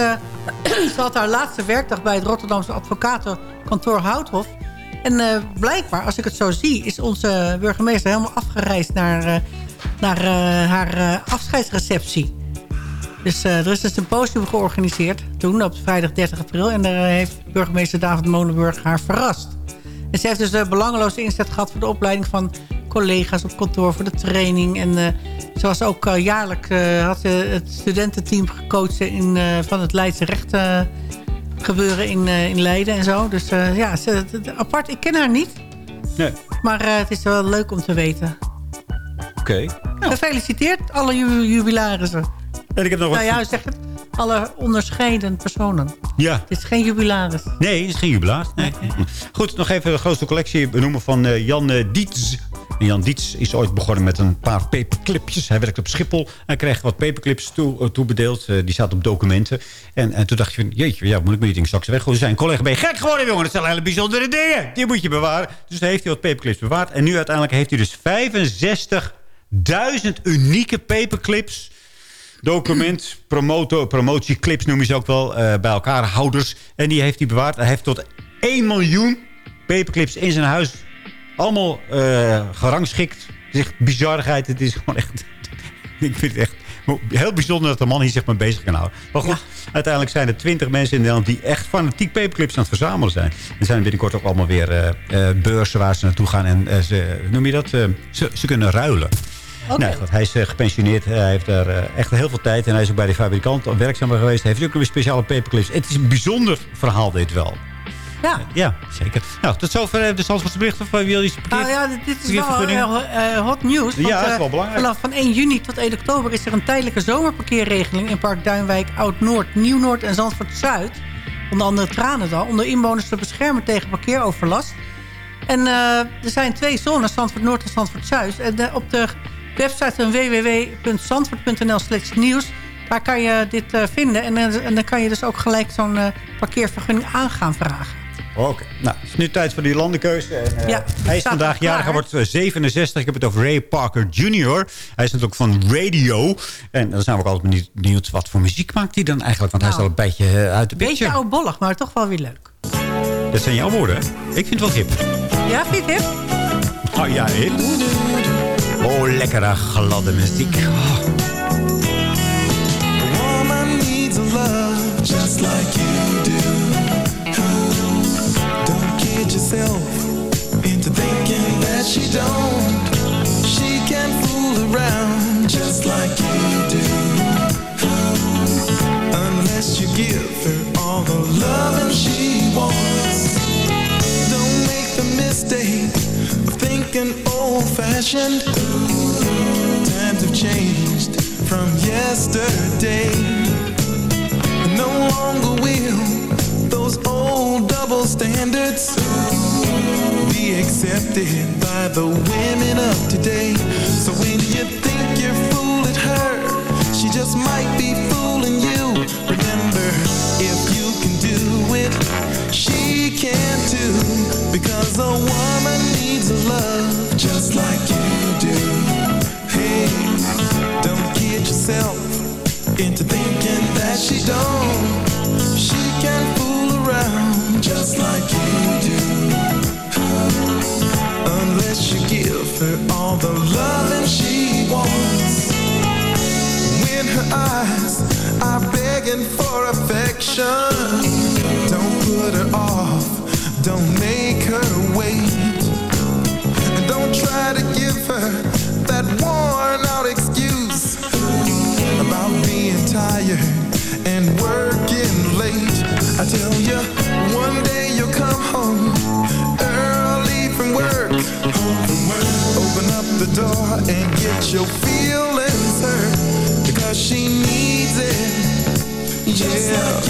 ze had haar laatste werkdag bij het Rotterdamse advocatenkantoor Houthof. En blijkbaar, als ik het zo zie, is onze burgemeester helemaal afgereisd naar, naar haar afscheidsreceptie. Dus eh, er is een symposium georganiseerd toen op vrijdag 30 april. En daar eh, heeft burgemeester David Molenburg haar verrast. En ze heeft dus een belangeloze inzet gehad voor de opleiding van collega's op kantoor, voor de training. En eh, ze was ook eh, jaarlijks, eh, had ze het studententeam gecoacht in, eh, van het Leidse recht eh, gebeuren in, eh, in Leiden en zo. Dus eh, ja, ze, apart, ik ken haar niet. Nee. Maar eh, het is wel leuk om te weten. Oké. Gefeliciteerd, alle ju jubilarissen. En ik heb nog wat... Nou ja, zeg het. Alle onderscheiden personen. Ja. Het is geen jubilaris. Nee, het is geen jubilaar. Nee. Goed, nog even de grootste collectie benoemen van eh, Jan eh, Dietz. En Jan Dietz is ooit begonnen met een paar paperclipjes. Hij werkte op Schiphol en kreeg wat paperclips toe, eh, toebedeeld. Die zaten op documenten. En, en toen dacht je van, jeetje, ja, moet ik die ding straks weg? Zijn collega, ben je gek geworden, jongen? Dat zijn hele bijzondere dingen. Die moet je bewaren. Dus heeft hij wat paperclips bewaard. En nu uiteindelijk heeft hij dus 65.000 unieke paperclips document, promoto, promotieclips noemen ze ook wel, eh, bij elkaar houders. En die heeft hij bewaard. Hij heeft tot 1 miljoen paperclips in zijn huis allemaal eh, gerangschikt. Het is echt bizarigheid. Het is gewoon echt... Ik vind het echt heel bijzonder dat de man hier zich mee bezig kan houden. Maar goed, uiteindelijk zijn er 20 mensen in Nederland... die echt fanatiek paperclips aan het verzamelen zijn. Er zijn binnenkort ook allemaal weer eh, beurzen waar ze naartoe gaan. En ze, noem je dat? Ze, ze kunnen ruilen. Nou, goed, hij is eh, gepensioneerd. Hij heeft daar eh, echt heel veel tijd. En hij is ook bij de fabrikant werkzaam geweest. Hij heeft ook weer speciale paperclips. Het is een bijzonder verhaal dit wel. Ja. Ja, zeker. Nou, tot zover eh, de Zandvoortse bericht. Of eh, wil je iets Nou ja, dit- is wel eh, eh, hot nieuws. Ja, dat is eh, wel belangrijk. Vanaf van 1 juni tot 1 oktober is er een tijdelijke zomerparkeerregeling... in Park Duinwijk, Oud-Noord, Nieuw-Noord en Zandvoort-Zuid. Onder andere Tranendal. Om de inwoners te beschermen tegen parkeeroverlast. En eh, er zijn twee zones, Zandvoort-Noord en Zandvoort-Zuid. En eh, op de website van www.zandvoort.nl slash nieuws... daar kan je dit eh, vinden. En, eh, en dan kan je dus ook gelijk zo'n eh, parkeervergunning aan gaan vragen. Oké, nou, het is nu tijd voor die landenkeuze. En, Ja, hij is vandaag jarig, hij wordt eh, 67. Ik heb het over Ray Parker Jr. Hij is natuurlijk van radio. En dan zijn we ook altijd benieuwd- wat voor muziek maakt hij dan eigenlijk. Want hij is al een beetje uit de Beetje picture. oudbollig, maar toch wel weer leuk. Dat zijn jouw woorden, hè? Ik vind het wel hip. Ja, vind je het hip? Oh ja, hip. Lekkere gladde muziek. Oh. woman needs a love just like you do. Don't kid yourself into thinking that she don't. Fashioned. Times have changed from yesterday. No longer will those old double standards be accepted by the women of today. So when you think you're fooling her, she just might be fooling you. Remember, if you can do it, she can too. Because a woman needs a love just like you do. Hey, don't kid yourself into thinking that she don't. She can fool around just like you do. Unless you give her all the loving she wants. When her eyes are begging for affection, worn out excuse about being tired and working late. I tell you, one day you'll come home early from work. Open up the door and get your feelings hurt because she needs it. Yeah,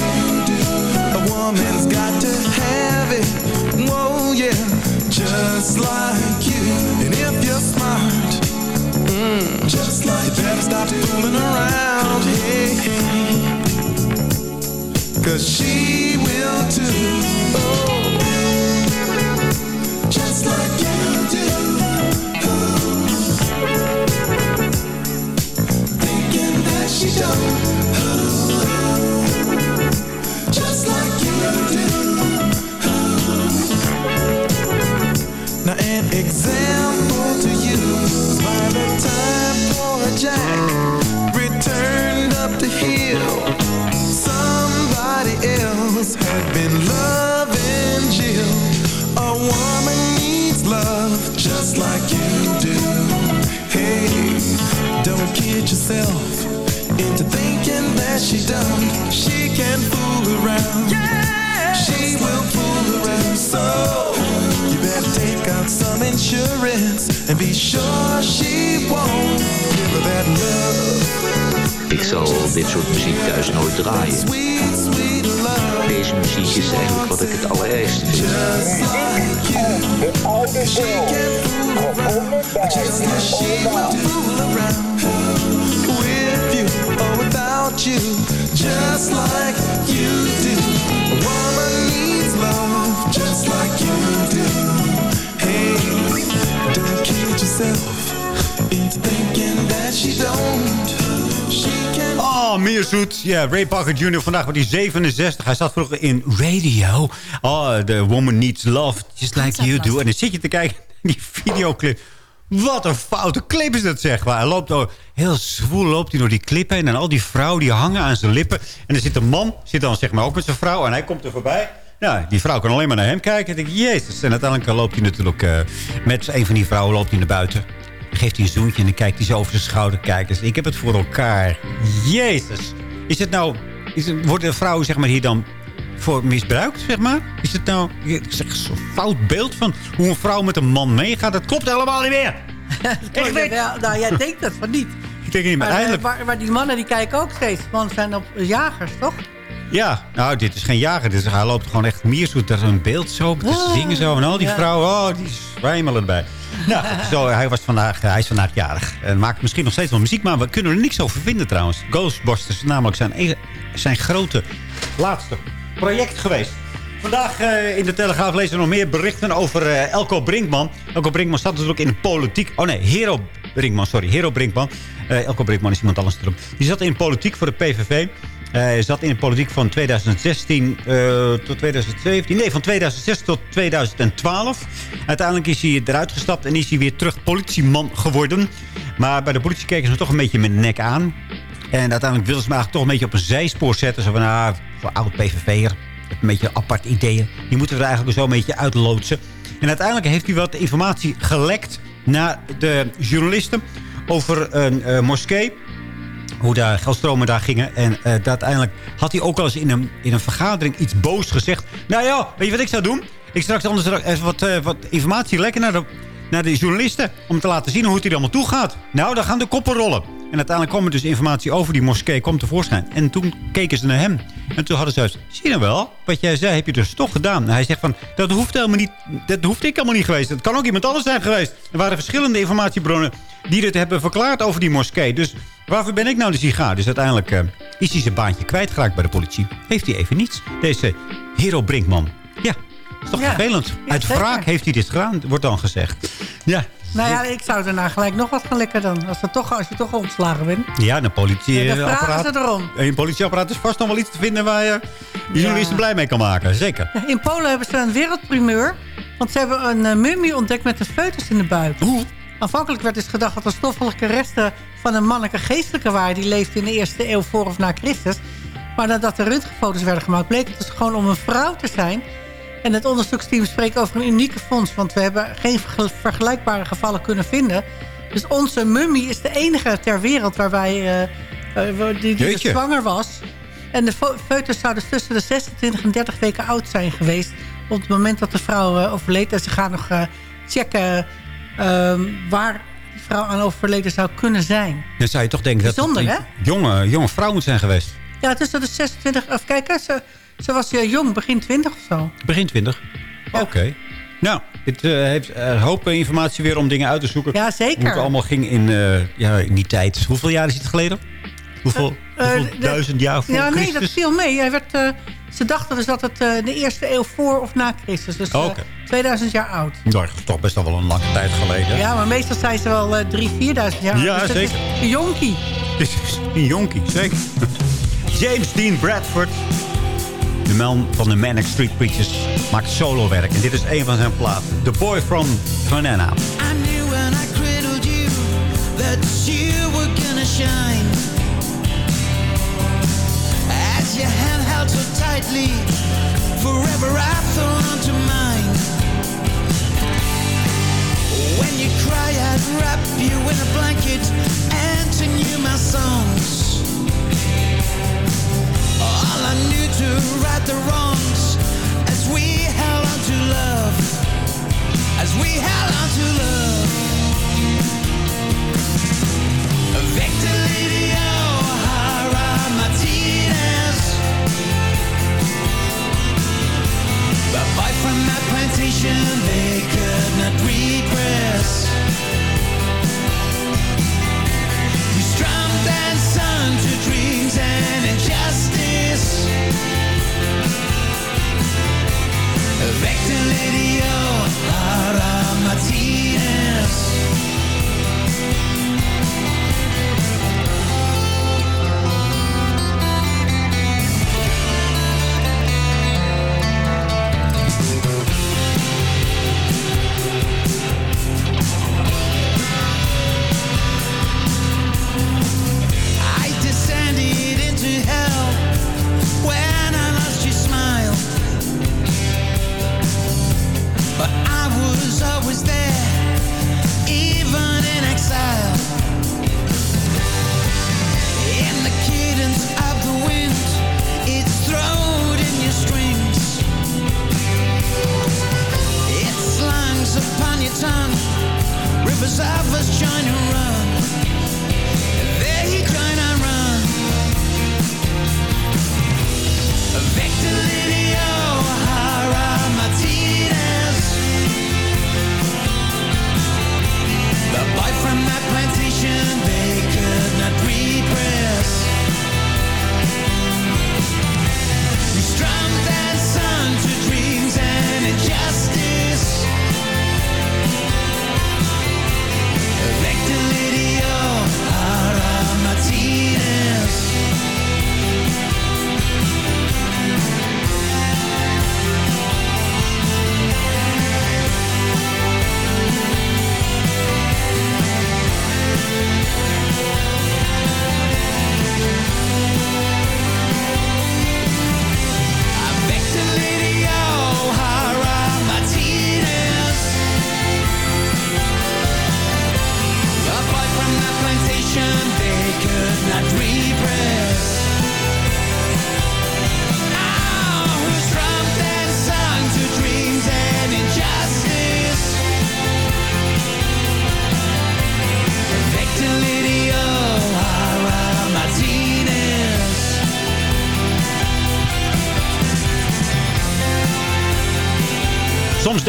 a woman's got to have it. Whoa, yeah, just like you. And if you're smart, mm, just like better stop fooling around. Hey, Cause she will too. Oh, just like you do. Thinking that she don't. Just like you do. Now an example else had been loving Jill a woman needs love just like you do. Hey don't kid yourself into thinking that she done she can fool around. Yeah she will fool around. So you better take out some insurance insurance and be sure she won't give her that love. Ik zal dit soort muziek thuis nooit draaien. Deze muziek is eigenlijk wat ik het allerergste vind. Just like you do. A woman needs love just like you do. Hey, don't kid yourself into thinking that she don't. Oh, meer zoet. Ja, Ray Parker Jr. Vandaag wordt hij 67. Hij zat vroeger in radio. Oh, the woman needs love. Just like you do. En dan zit je te kijken naar die videoclip. Wat een foute clip is dat, zeg maar. Hij loopt heel zwoel loopt hij door die klippen heen. En al die vrouwen die hangen aan zijn lippen. En er zit een man, zit dan zeg maar ook met zijn vrouw. En hij komt er voorbij. Ja, die vrouw kan alleen maar naar hem kijken. En denk, jezus. En uiteindelijk loopt hij natuurlijk eh, met een van die vrouwen loopt hij naar buiten. Geeft hij een zoentje en dan kijkt hij zo over zijn schouder. Kijk eens, ik heb het voor elkaar. Jezus. Is het nou... Is het, wordt de vrouw zeg maar, hier dan voor misbruikt, zeg maar? Is het nou... Ik zeg zo'n fout beeld van hoe een vrouw met een man meegaat. Dat klopt helemaal niet meer. Ik weet, wel, nou, jij denkt dat van niet. Ik denk niet, maar Maar, eh, eigenlijk... waar, waar die mannen die kijken ook steeds. Mannen zijn op jagers, toch? Ja, nou, dit is geen jager. Dit is, hij loopt gewoon echt mierzoet. Dat is een beeld zo, met te zingen zo. En al die vrouwen, oh, die zwijmelen erbij. Nou, zo, hij, was vandaag, hij is vandaag jarig. En maakt misschien nog steeds wel muziek, maar we kunnen er niks over vinden trouwens. Ghostbusters namelijk zijn, e- zijn grote laatste project geweest. Vandaag eh, in de Telegraaf lezen we nog meer berichten over eh, Elko Brinkman. Elko Brinkman staat natuurlijk in de politiek. Oh nee, Hero Brinkman, sorry. Hero Brinkman. Eh, Elko Brinkman is iemand anders. Die zat in politiek voor de PVV. Hij zat in de politiek van 2016 eh, tot 2017. Nee, van 2006 tot 2012. Uiteindelijk is hij eruit gestapt en is hij weer terug politieman geworden. Maar bij de politie keken ze toch een beetje met nek aan. En uiteindelijk wilden ze hem eigenlijk toch een beetje op een zijspoor zetten. Zo van, ah, voor oud PVV'er. Een beetje apart ideeën. Die moeten we er eigenlijk zo een beetje uitloodsen. En uiteindelijk heeft hij wat informatie gelekt naar de journalisten over een eh, moskee hoe daar geldstromen daar gingen. En eh, dat uiteindelijk had hij ook al eens in een, in een vergadering iets boos gezegd. Nou ja, weet je wat ik zou doen? Ik straks anders even wat, eh, wat informatie lekken naar de, naar de journalisten. Om te laten zien hoe het hier allemaal toe gaat. Nou, dan gaan de koppen rollen. En uiteindelijk kwam er dus informatie over die moskee kwam tevoorschijn. En toen keken ze naar hem. En toen hadden ze juist, zie je nou wel, wat jij zei heb je dus toch gedaan. Hij zegt van, dat hoeft helemaal niet, dat hoeft ik helemaal niet geweest. Het kan ook iemand anders zijn geweest. Er waren verschillende informatiebronnen die dit hebben verklaard over die moskee. Dus waarvoor ben ik nou de sigaar? Dus uiteindelijk eh, is hij zijn baantje kwijtgeraakt bij de politie. Heeft hij even niets. Deze Hero Brinkman. Ja, is toch Ja. vervelend. Ja, Uit zeker. wraak heeft hij dit gedaan, wordt dan gezegd. Ja, Nou ja, ik zou daarna gelijk nog wat gaan lekker dan. Als, toch, als je toch ontslagen bent. Ja, een politieapparaat. Ja, erom. Een politieapparaat is vast nog wel iets te vinden waar je de journalisten blij mee kan maken. Zeker. In Polen hebben ze een wereldprimeur. Want ze hebben een mummie ontdekt met een foetus in de buik. Aanvankelijk werd dus gedacht dat er stoffelijke resten van een mannelijke geestelijke waren... die leefde in de eerste eeuw voor of na Christus. Maar nadat de röntgenfoto's werden gemaakt... bleek het dus gewoon om een vrouw te zijn. En het onderzoeksteam spreekt over een unieke fonds... want we hebben geen vergel- vergelijkbare gevallen kunnen vinden. Dus onze mummie is de enige ter wereld waarbij, eh, eh, die, dus zwanger was. En de fo- foetus zou dus tussen de 26 en 30 weken oud zijn geweest... op het moment dat de vrouw eh, overleed. En ze gaan nog checken waar die vrouw aan overleden zou kunnen zijn. Dan zou je toch denken dat het een jonge, jonge vrouw moet zijn geweest. Ja, tussen de 26... Of kijk, ze, ze was eh, jong, begin 20 of zo. Begin 20. Oké. Nou, het eh, heeft een hoop informatie weer om dingen uit te zoeken. Ja, zeker. Hoe het allemaal ging in, eh, ja, in die tijd. Hoeveel jaar is het geleden? Hoeveel, Eh, hoeveel duizend jaar voor Ja, nee, Christus? dat viel mee. Hij werd, eh, ze dachten dus dat het eh, de eerste eeuw voor of na Christus. Dus Oh, eh, oké. 2000 jaar oud. Dat is toch best al wel een lange tijd geleden. Ja, maar meestal zijn ze wel eh 3.000, 4.000 jaar Ja, oud. Dus het zeker. is een jonkie. Dit is een jonkie, zeker. James Dean Bradford. De man van de Manic Street Preachers maakt solowerk. En dit is een van zijn platen. The Boy from Banana. I knew when I cradled you that you were gonna shine. So tightly, forever I thrown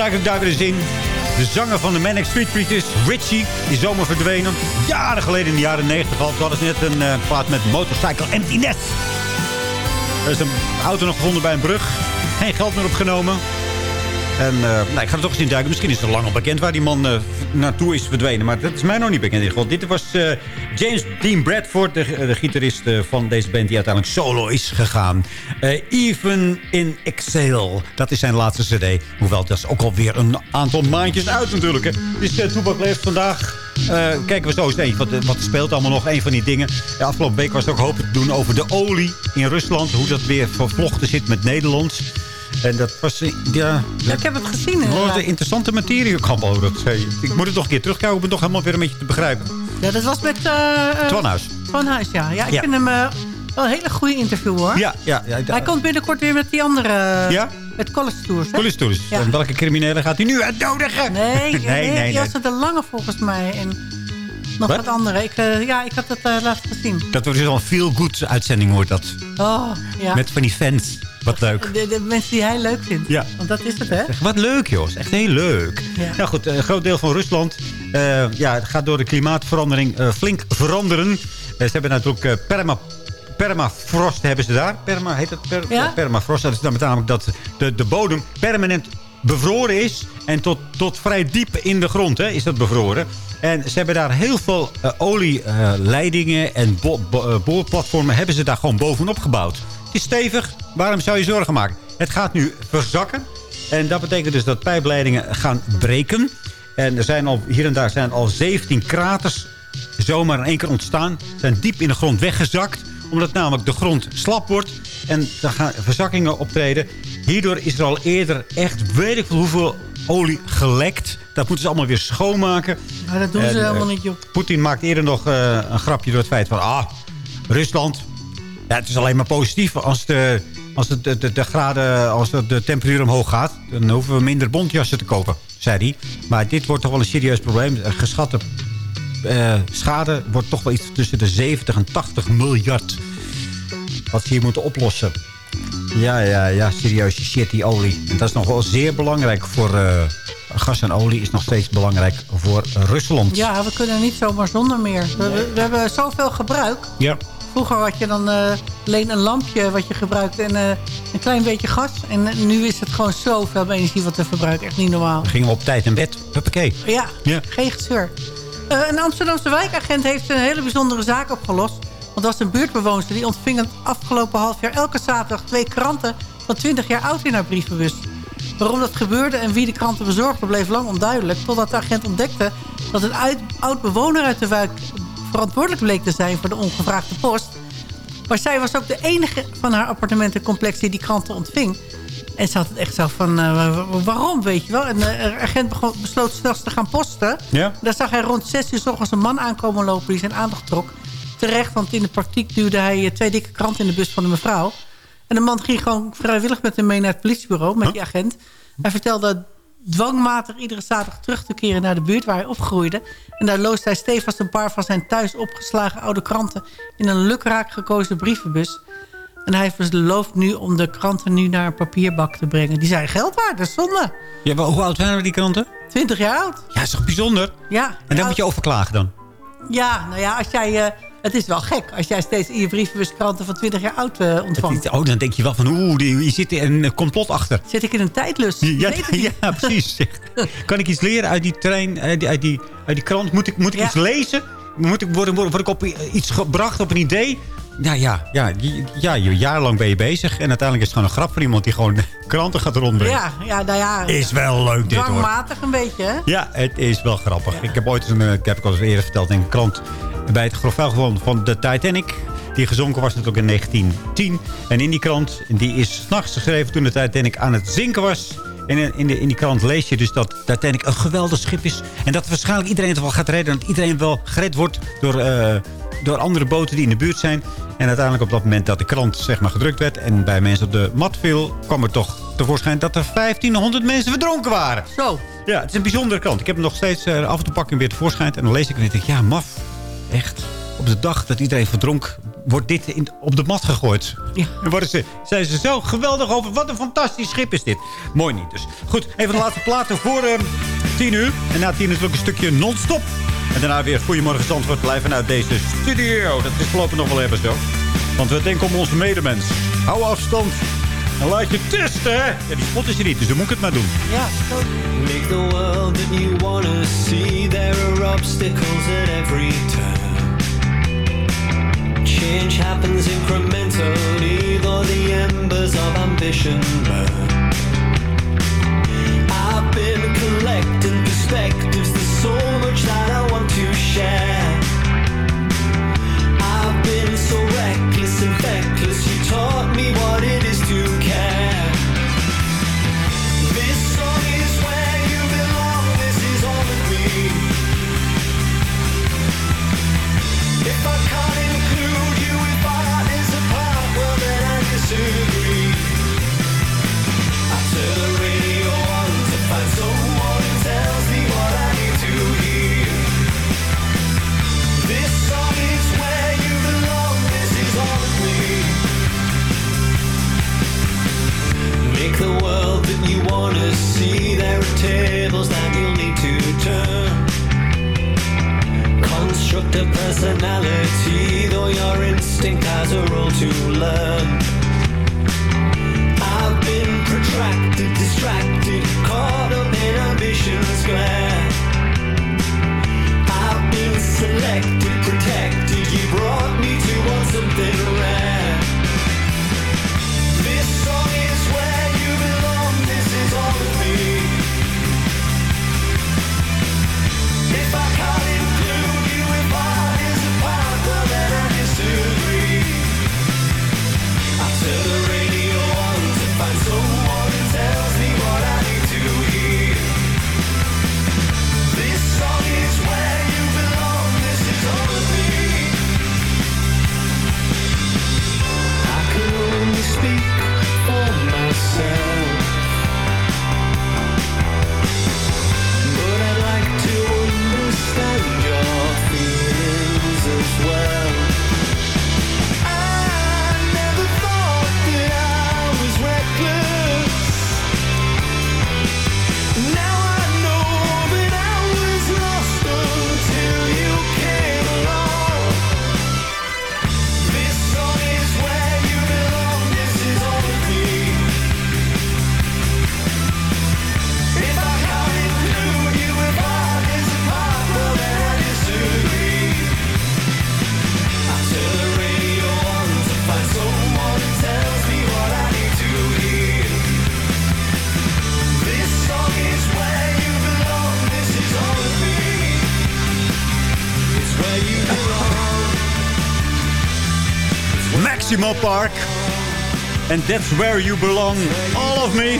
Soms duik ik eens in. De zanger van de Manic Street Preachers, Richie, die zomaar verdwenen. Jaren geleden, in de jaren 90 al. Toen hadden ze net een eh, plaat met Motorcycle Emptiness. Er is een auto nog gevonden bij een brug. Geen geld meer opgenomen. En eh, nou, ik ga er toch eens in duiken. Misschien is het lang al bekend waar die man eh, naartoe is verdwenen. Maar dat is mij nog niet bekend. geval. Dit was James Dean Bradford, de, de gitarist eh, van deze band... die uiteindelijk solo is gegaan. Eh, Even in Exhale. Dat is zijn laatste cd. Hoewel, dat is ook alweer een aantal maandjes uit natuurlijk. Hè. Dus uh, Toebak leeft vandaag... eh, kijken we zo eens even wat, wat speelt allemaal nog. Een van die dingen. De afgelopen week was het ook hopen te doen over de olie in Rusland. Hoe dat weer vervlochten zit met Nederland. En dat was... eh, Ja, Ja, ik heb het gezien. Inderdaad. de interessante materie kan wel. Dat, zei- ik moet het nog een keer terugkijken om het nog helemaal weer een beetje te begrijpen. Ja, dat was met... eh eh, Twanhuis. Twanhuis, ja. Ja, ik Ja. vind hem eh, wel een hele goede interview, hoor. Ja, ja. ja Hij komt binnenkort weer met die andere... Ja? Met College Tours, hè? Police Tours. Ja. En welke criminelen gaat hij nu uitnodigen? Nee, nee, nee, nee. die was de lange volgens mij. En nog Wat? wat, andere. Ik, ja, ik had het eh, laatst gezien. Dat wordt dus al een feel-good uitzending, wordt dat. Oh, ja. Met van die fans. Wat leuk. De, de mensen die hij leuk vindt. Ja. Want dat is het, hè? Wat leuk, joh. Is Echt heel leuk. Ja. Nou goed, een groot deel van Rusland ja, het gaat door de klimaatverandering eh, flink veranderen. Eh, ze hebben natuurlijk eh, perma, permafrost hebben ze daar. Perma, heet? Per, Ja? Permafrost. Dat is dan met name dat de, de bodem permanent bevroren is. En tot, tot vrij diep in de grond hè, is dat bevroren. En ze hebben daar heel veel eh, olieleidingen en bo bo- eh, boorplatformen hebben ze daar gewoon bovenop gebouwd. Het is stevig. Waarom zou je zorgen maken? Het gaat nu verzakken. En dat betekent dus dat pijpleidingen gaan breken. En er zijn al, hier en daar zijn al 17 kraters zomaar in één keer ontstaan. Zijn diep in de grond weggezakt. Omdat namelijk de grond slap wordt. En er gaan verzakkingen optreden. Hierdoor is er al eerder echt weet ik veel hoeveel olie gelekt. Dat moeten ze allemaal weer schoonmaken. Maar dat doen ze En, eh, helemaal niet, joh. Poetin maakt eerder nog eh, een grapje door het feit van... Ah, Rusland, ja, het is alleen maar positief als de, als het, de, de, de graden, als de, de temperatuur omhoog gaat. Dan hoeven we minder bontjassen te kopen, zei hij. Maar dit wordt toch wel een serieus probleem. Een geschatte eh, schade wordt toch wel iets tussen de 70 en 80 miljard. Wat ze hier moeten oplossen. Ja, ja, ja, serieus shit, die olie. En dat is nog wel zeer belangrijk voor... eh, gas en olie is nog steeds belangrijk voor Rusland. Ja, we kunnen niet zomaar zonder meer. We, we, we hebben zoveel gebruik. Ja. Vroeger had je dan eh, alleen een lampje wat je gebruikt en eh, een klein beetje gas. En eh, nu is het gewoon zoveel energie wat we verbruiken. Echt niet normaal. We gingen op tijd in bed. Huppakee. Ja, Ja. geen gezeur. Eh, een Amsterdamse wijkagent heeft een hele bijzondere zaak opgelost. Want dat was een buurtbewoner die ontving het afgelopen half jaar elke zaterdag twee kranten van 20 jaar oud in haar brievenbus. Waarom dat gebeurde en wie de kranten bezorgde bleef lang onduidelijk. Totdat de agent ontdekte dat een uit- oud bewoner uit de wijk verantwoordelijk bleek te zijn voor de ongevraagde post. Maar zij was ook de enige van haar appartementencomplex die die kranten ontving. En ze had het echt zo van, eh, wa- wa- waarom, weet je wel? En eh, de agent begon, besloot zelfs te gaan posten. Ja. Daar zag hij rond 6 uur 's ochtends een man aankomen lopen die zijn aandacht trok. Terecht, want in de praktijk duwde hij eh, twee dikke kranten in de bus van de mevrouw. En de man ging gewoon vrijwillig met hem mee naar het politiebureau, met die agent. Hij vertelde dwangmatig iedere zaterdag terug te keren naar de buurt waar hij opgroeide. En daar looste hij stevast een paar van zijn thuis opgeslagen oude kranten... in een lukraak gekozen brievenbus. En hij belooft nu om de kranten nu naar een papierbak te brengen. Die zijn geld waard, dat is zonde. Ja, maar hoe oud zijn die kranten? 20 jaar oud. Ja, is toch bijzonder? Ja, En daar moet je over klagen dan? ja nou ja, als jij... eh, het is wel gek als jij steeds in je brievenbus kranten van 20 jaar oud eh, ontvangt. Oh, dan denk je wel van, oeh, die- hier zit een eh, complot achter. Zit ik in een tijdlus? Ja, Je ja, precies. Kan ik iets leren uit die trein, uit die, uit die, uit die krant? Moet ik, moet ik Ja. iets lezen? Moet ik, word, word, ik op iets gebracht, op een idee? Ja, ja, ja, je- ja, je- jarenlang ben je bezig. En uiteindelijk is het gewoon een grap van iemand die gewoon kranten gaat rondbrengen. Ja, ja, nou ja. Is wel leuk dit hoor. Dwangmatig een beetje, hè? Ja, het is wel grappig. Ik heb ooit, een, ik heb ik al eens eerder verteld, in een krant bij het grofvuil gevonden van de Titanic. Die gezonken was natuurlijk in 1910. En in die krant, die is s'nachts geschreven toen de Titanic aan het zinken was. En in, de, in die krant lees je dus dat Titanic een geweldig schip is. En dat waarschijnlijk iedereen het wel gaat redden. En dat iedereen wel gered wordt door, eh, door andere boten die in de buurt zijn. En uiteindelijk op dat moment dat de krant zeg maar, gedrukt werd... en bij mensen op de mat viel, kwam er toch tevoorschijn... dat er 1500 mensen verdronken waren. Zo. Ja, het is een bijzondere krant. Ik heb hem nog steeds eh, af en toe pak ik hem weer tevoorschijn. En dan lees ik en denk ik, ja, maf. Echt. Op de dag dat iedereen verdronk, wordt dit in, op de mat gegooid. Ja. En worden ze, zijn ze zo geweldig over. Wat een fantastisch schip is dit. Mooi niet dus. Goed, even de laatste platen voor eh, tien uur. En na tien uur natuurlijk een stukje non-stop. En daarna weer Goedemorgen Zandvoort blijven uit deze studio. Dat is voorlopig nog wel even zo. Want we denken om onze medemens. Hou afstand. En laat je testen, hè. Ja, die spot is er niet, dus dan moet ik het maar doen. Ja, zo. Make the world that you wanna see. There are obstacles at every turn. Change happens incrementally, though the embers of ambition burn. I've been collecting perspectives. There's so much that I want to share. I've been so reckless and feckless. You taught me what it is the world that you wanna see. There are tables that you'll need to turn. Construct a personality, though your instinct has a role to learn. I've been protracted, distracted, caught up in ambition's glare. I've been selected, protected. You brought me to want something rare. Massimo Park. And that's where you belong. All of me.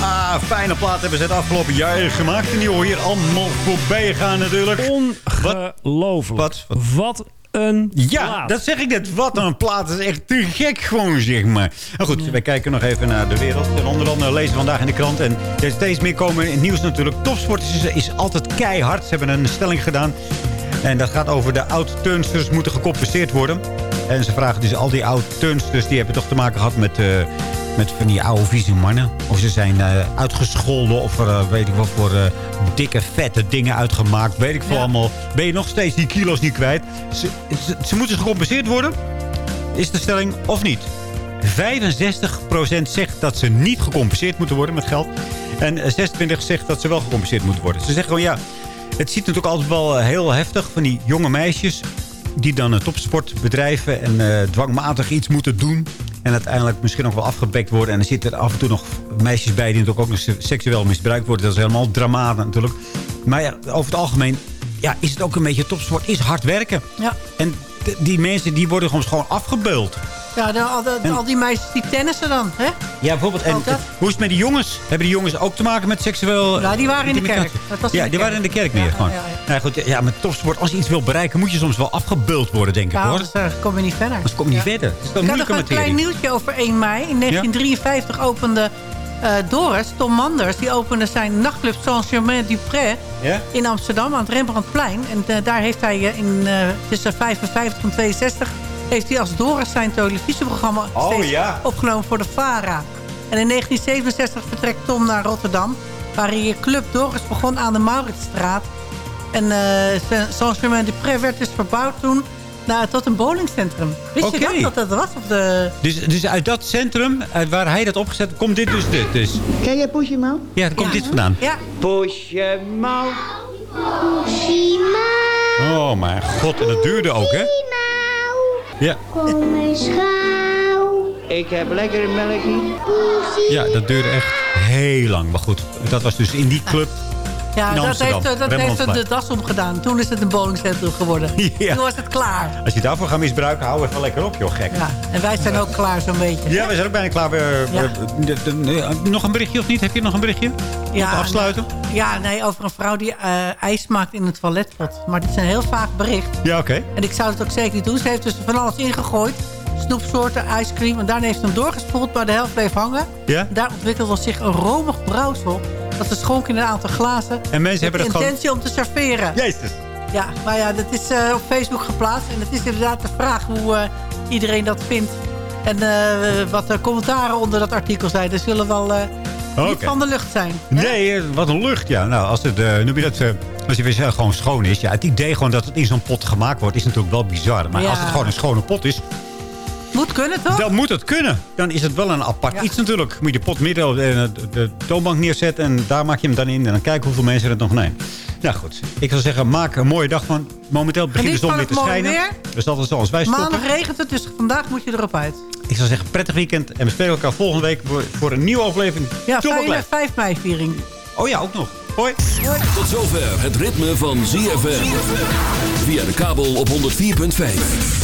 Ah, fijne plaat hebben ze het afgelopen jaar gemaakt. En die hoor hier allemaal voorbij gaan natuurlijk. Ongelooflijk. Wat? Wat een Ja, plaat. dat zeg ik net. Wat een plaat. Dat is echt te gek gewoon, zeg maar. Maar goed, wij kijken nog even naar de wereld. En onder andere lezen we vandaag in de krant. En er steeds meer komen in het nieuws natuurlijk. Topsport is, is altijd keihard. Ze hebben een stelling gedaan. En dat gaat over de oud-turnsters moeten gecompenseerd worden. En ze vragen dus al die oud-turnsters... die hebben toch te maken gehad met... eh, met van die oude vieze mannen. Of ze zijn eh, uitgescholden. Of er, eh, weet ik wat voor dikke, vette dingen uitgemaakt. Weet ik veel allemaal. Ben je nog steeds die kilo's niet kwijt. Ze, ze, ze moeten gecompenseerd worden. Is de stelling of niet? 65% zegt dat ze niet gecompenseerd moeten worden met geld. En eh, 26% zegt dat ze wel gecompenseerd moeten worden. Ze zeggen gewoon ja... Het ziet natuurlijk altijd wel heel heftig van die jonge meisjes... die dan een topsport bedrijven en eh, dwangmatig iets moeten doen. En uiteindelijk misschien nog wel afgebekt worden. En er zitten er af en toe nog meisjes bij die natuurlijk ook nog seksueel misbruikt worden. Dat is helemaal drama natuurlijk. Maar ja, over het algemeen ja, is het ook een beetje topsport. Is hard werken. Ja. En die mensen die worden gewoon afgebeuld. Ja, de- al, de- En- al die meisjes die tennissen dan, hè? Ja, bijvoorbeeld. En, hoe is het met die jongens? Hebben die jongens ook te maken met seksueel... Ja, die waren in de kerk. Dat was ja, de die kerk. waren in de kerk meer gewoon. ja, ja. Nou goed, ja, met topsport, als je iets wil bereiken... moet je soms wel afgebeuld worden, denk ik, Ja, hoor. anders eh, kom je niet verder. Anders kom je niet verder. Ik had nog een klein nieuwtje over 1 mei. In 1953 opende eh, Doris, Tom Manders... die opende zijn nachtclub Saint-Germain-du-Pré... In Amsterdam aan het Rembrandtplein. En eh, daar heeft hij in, tussen 55 en 62... heeft hij als Doris zijn televisieprogramma Oh, ja. opgenomen voor de VARA. En in 1967 vertrekt Tom naar Rotterdam... waar hij Club Doris begon aan de Mauritsstraat. En eh Saint-Germain-du-Pré werd dus verbouwd toen... naar tot een bowlingcentrum. Wist je dat, dat dat was? Op de... Dus, dus uit dat centrum, uit waar hij dat opgezet komt dit dus dit. Dus. Ken jij Poesje Mouw? Ja, daar komt dit vandaan. Ja. Poesje Mouw. Oh mijn god, en dat duurde ook, hè? Ja, Kom eens gauw. Ik heb lekker een melkje. ja, dat duurde echt heel lang. Maar goed, dat was dus in die club Ja, dat heeft, eh, dat heeft de das omgedaan. Toen is het een bowlingcentrum geworden. Ja. Toen was het klaar. Als je daarvoor gaat misbruiken, hou even lekker op, joh, gek. Ja. En wij zijn ook klaar zo'n beetje. Ja, we zijn ook bijna klaar. We, Ja. de- nog een berichtje of niet? Heb je nog een berichtje? Te afsluiten? Ja, nee, over een vrouw die eh, ijs maakt in een toiletpot. Maar dit is een heel vaag bericht. Ja, oké. En ik zou het ook zeker niet doen. Ze heeft dus van alles ingegooid. Snoepsoorten, ijscream. En daarna heeft ze hem doorgespoeld, maar de helft bleef hangen. Ja? Daar ontwikkelde zich een romig brouwsel. Dat ze schonk in een aantal glazen. En mensen hebben gewoon... intentie om te serveren. Jezus. Ja, maar ja, dat is eh, op Facebook geplaatst. En het is inderdaad de vraag hoe eh, iedereen dat vindt. En eh, wat de commentaren onder dat artikel zijn. Er zullen wel niet van de lucht zijn. Nee, wat een lucht, ja. Nou, als het, noem je dat, als het weer gewoon schoon is. Ja, het idee gewoon dat het in zo'n pot gemaakt wordt, is natuurlijk wel bizar. Maar Ja. als het gewoon een schone pot is, Moet kunnen, toch? dan moet het kunnen. Dan is het wel een apart iets natuurlijk. Moet je de pot midden op de, de, de toonbank neerzetten en daar maak je hem dan in. En dan kijken hoeveel mensen er nog nemen. Nou goed, ik zou zeggen, maak een mooie dag van. Momenteel begint de zon weer te het schijnen. weer. Dus dat is zoals wij stoppen. Maandag regent het, dus vandaag moet je erop uit. Ik zou zeggen, prettig weekend. En we spreken elkaar volgende week voor, voor een nieuwe aflevering. Ja, Top fijne blijf. 5 mei viering. Oh ja, ook nog. Hoi. Tot zover het ritme van ZFM. Via de kabel op 104.5.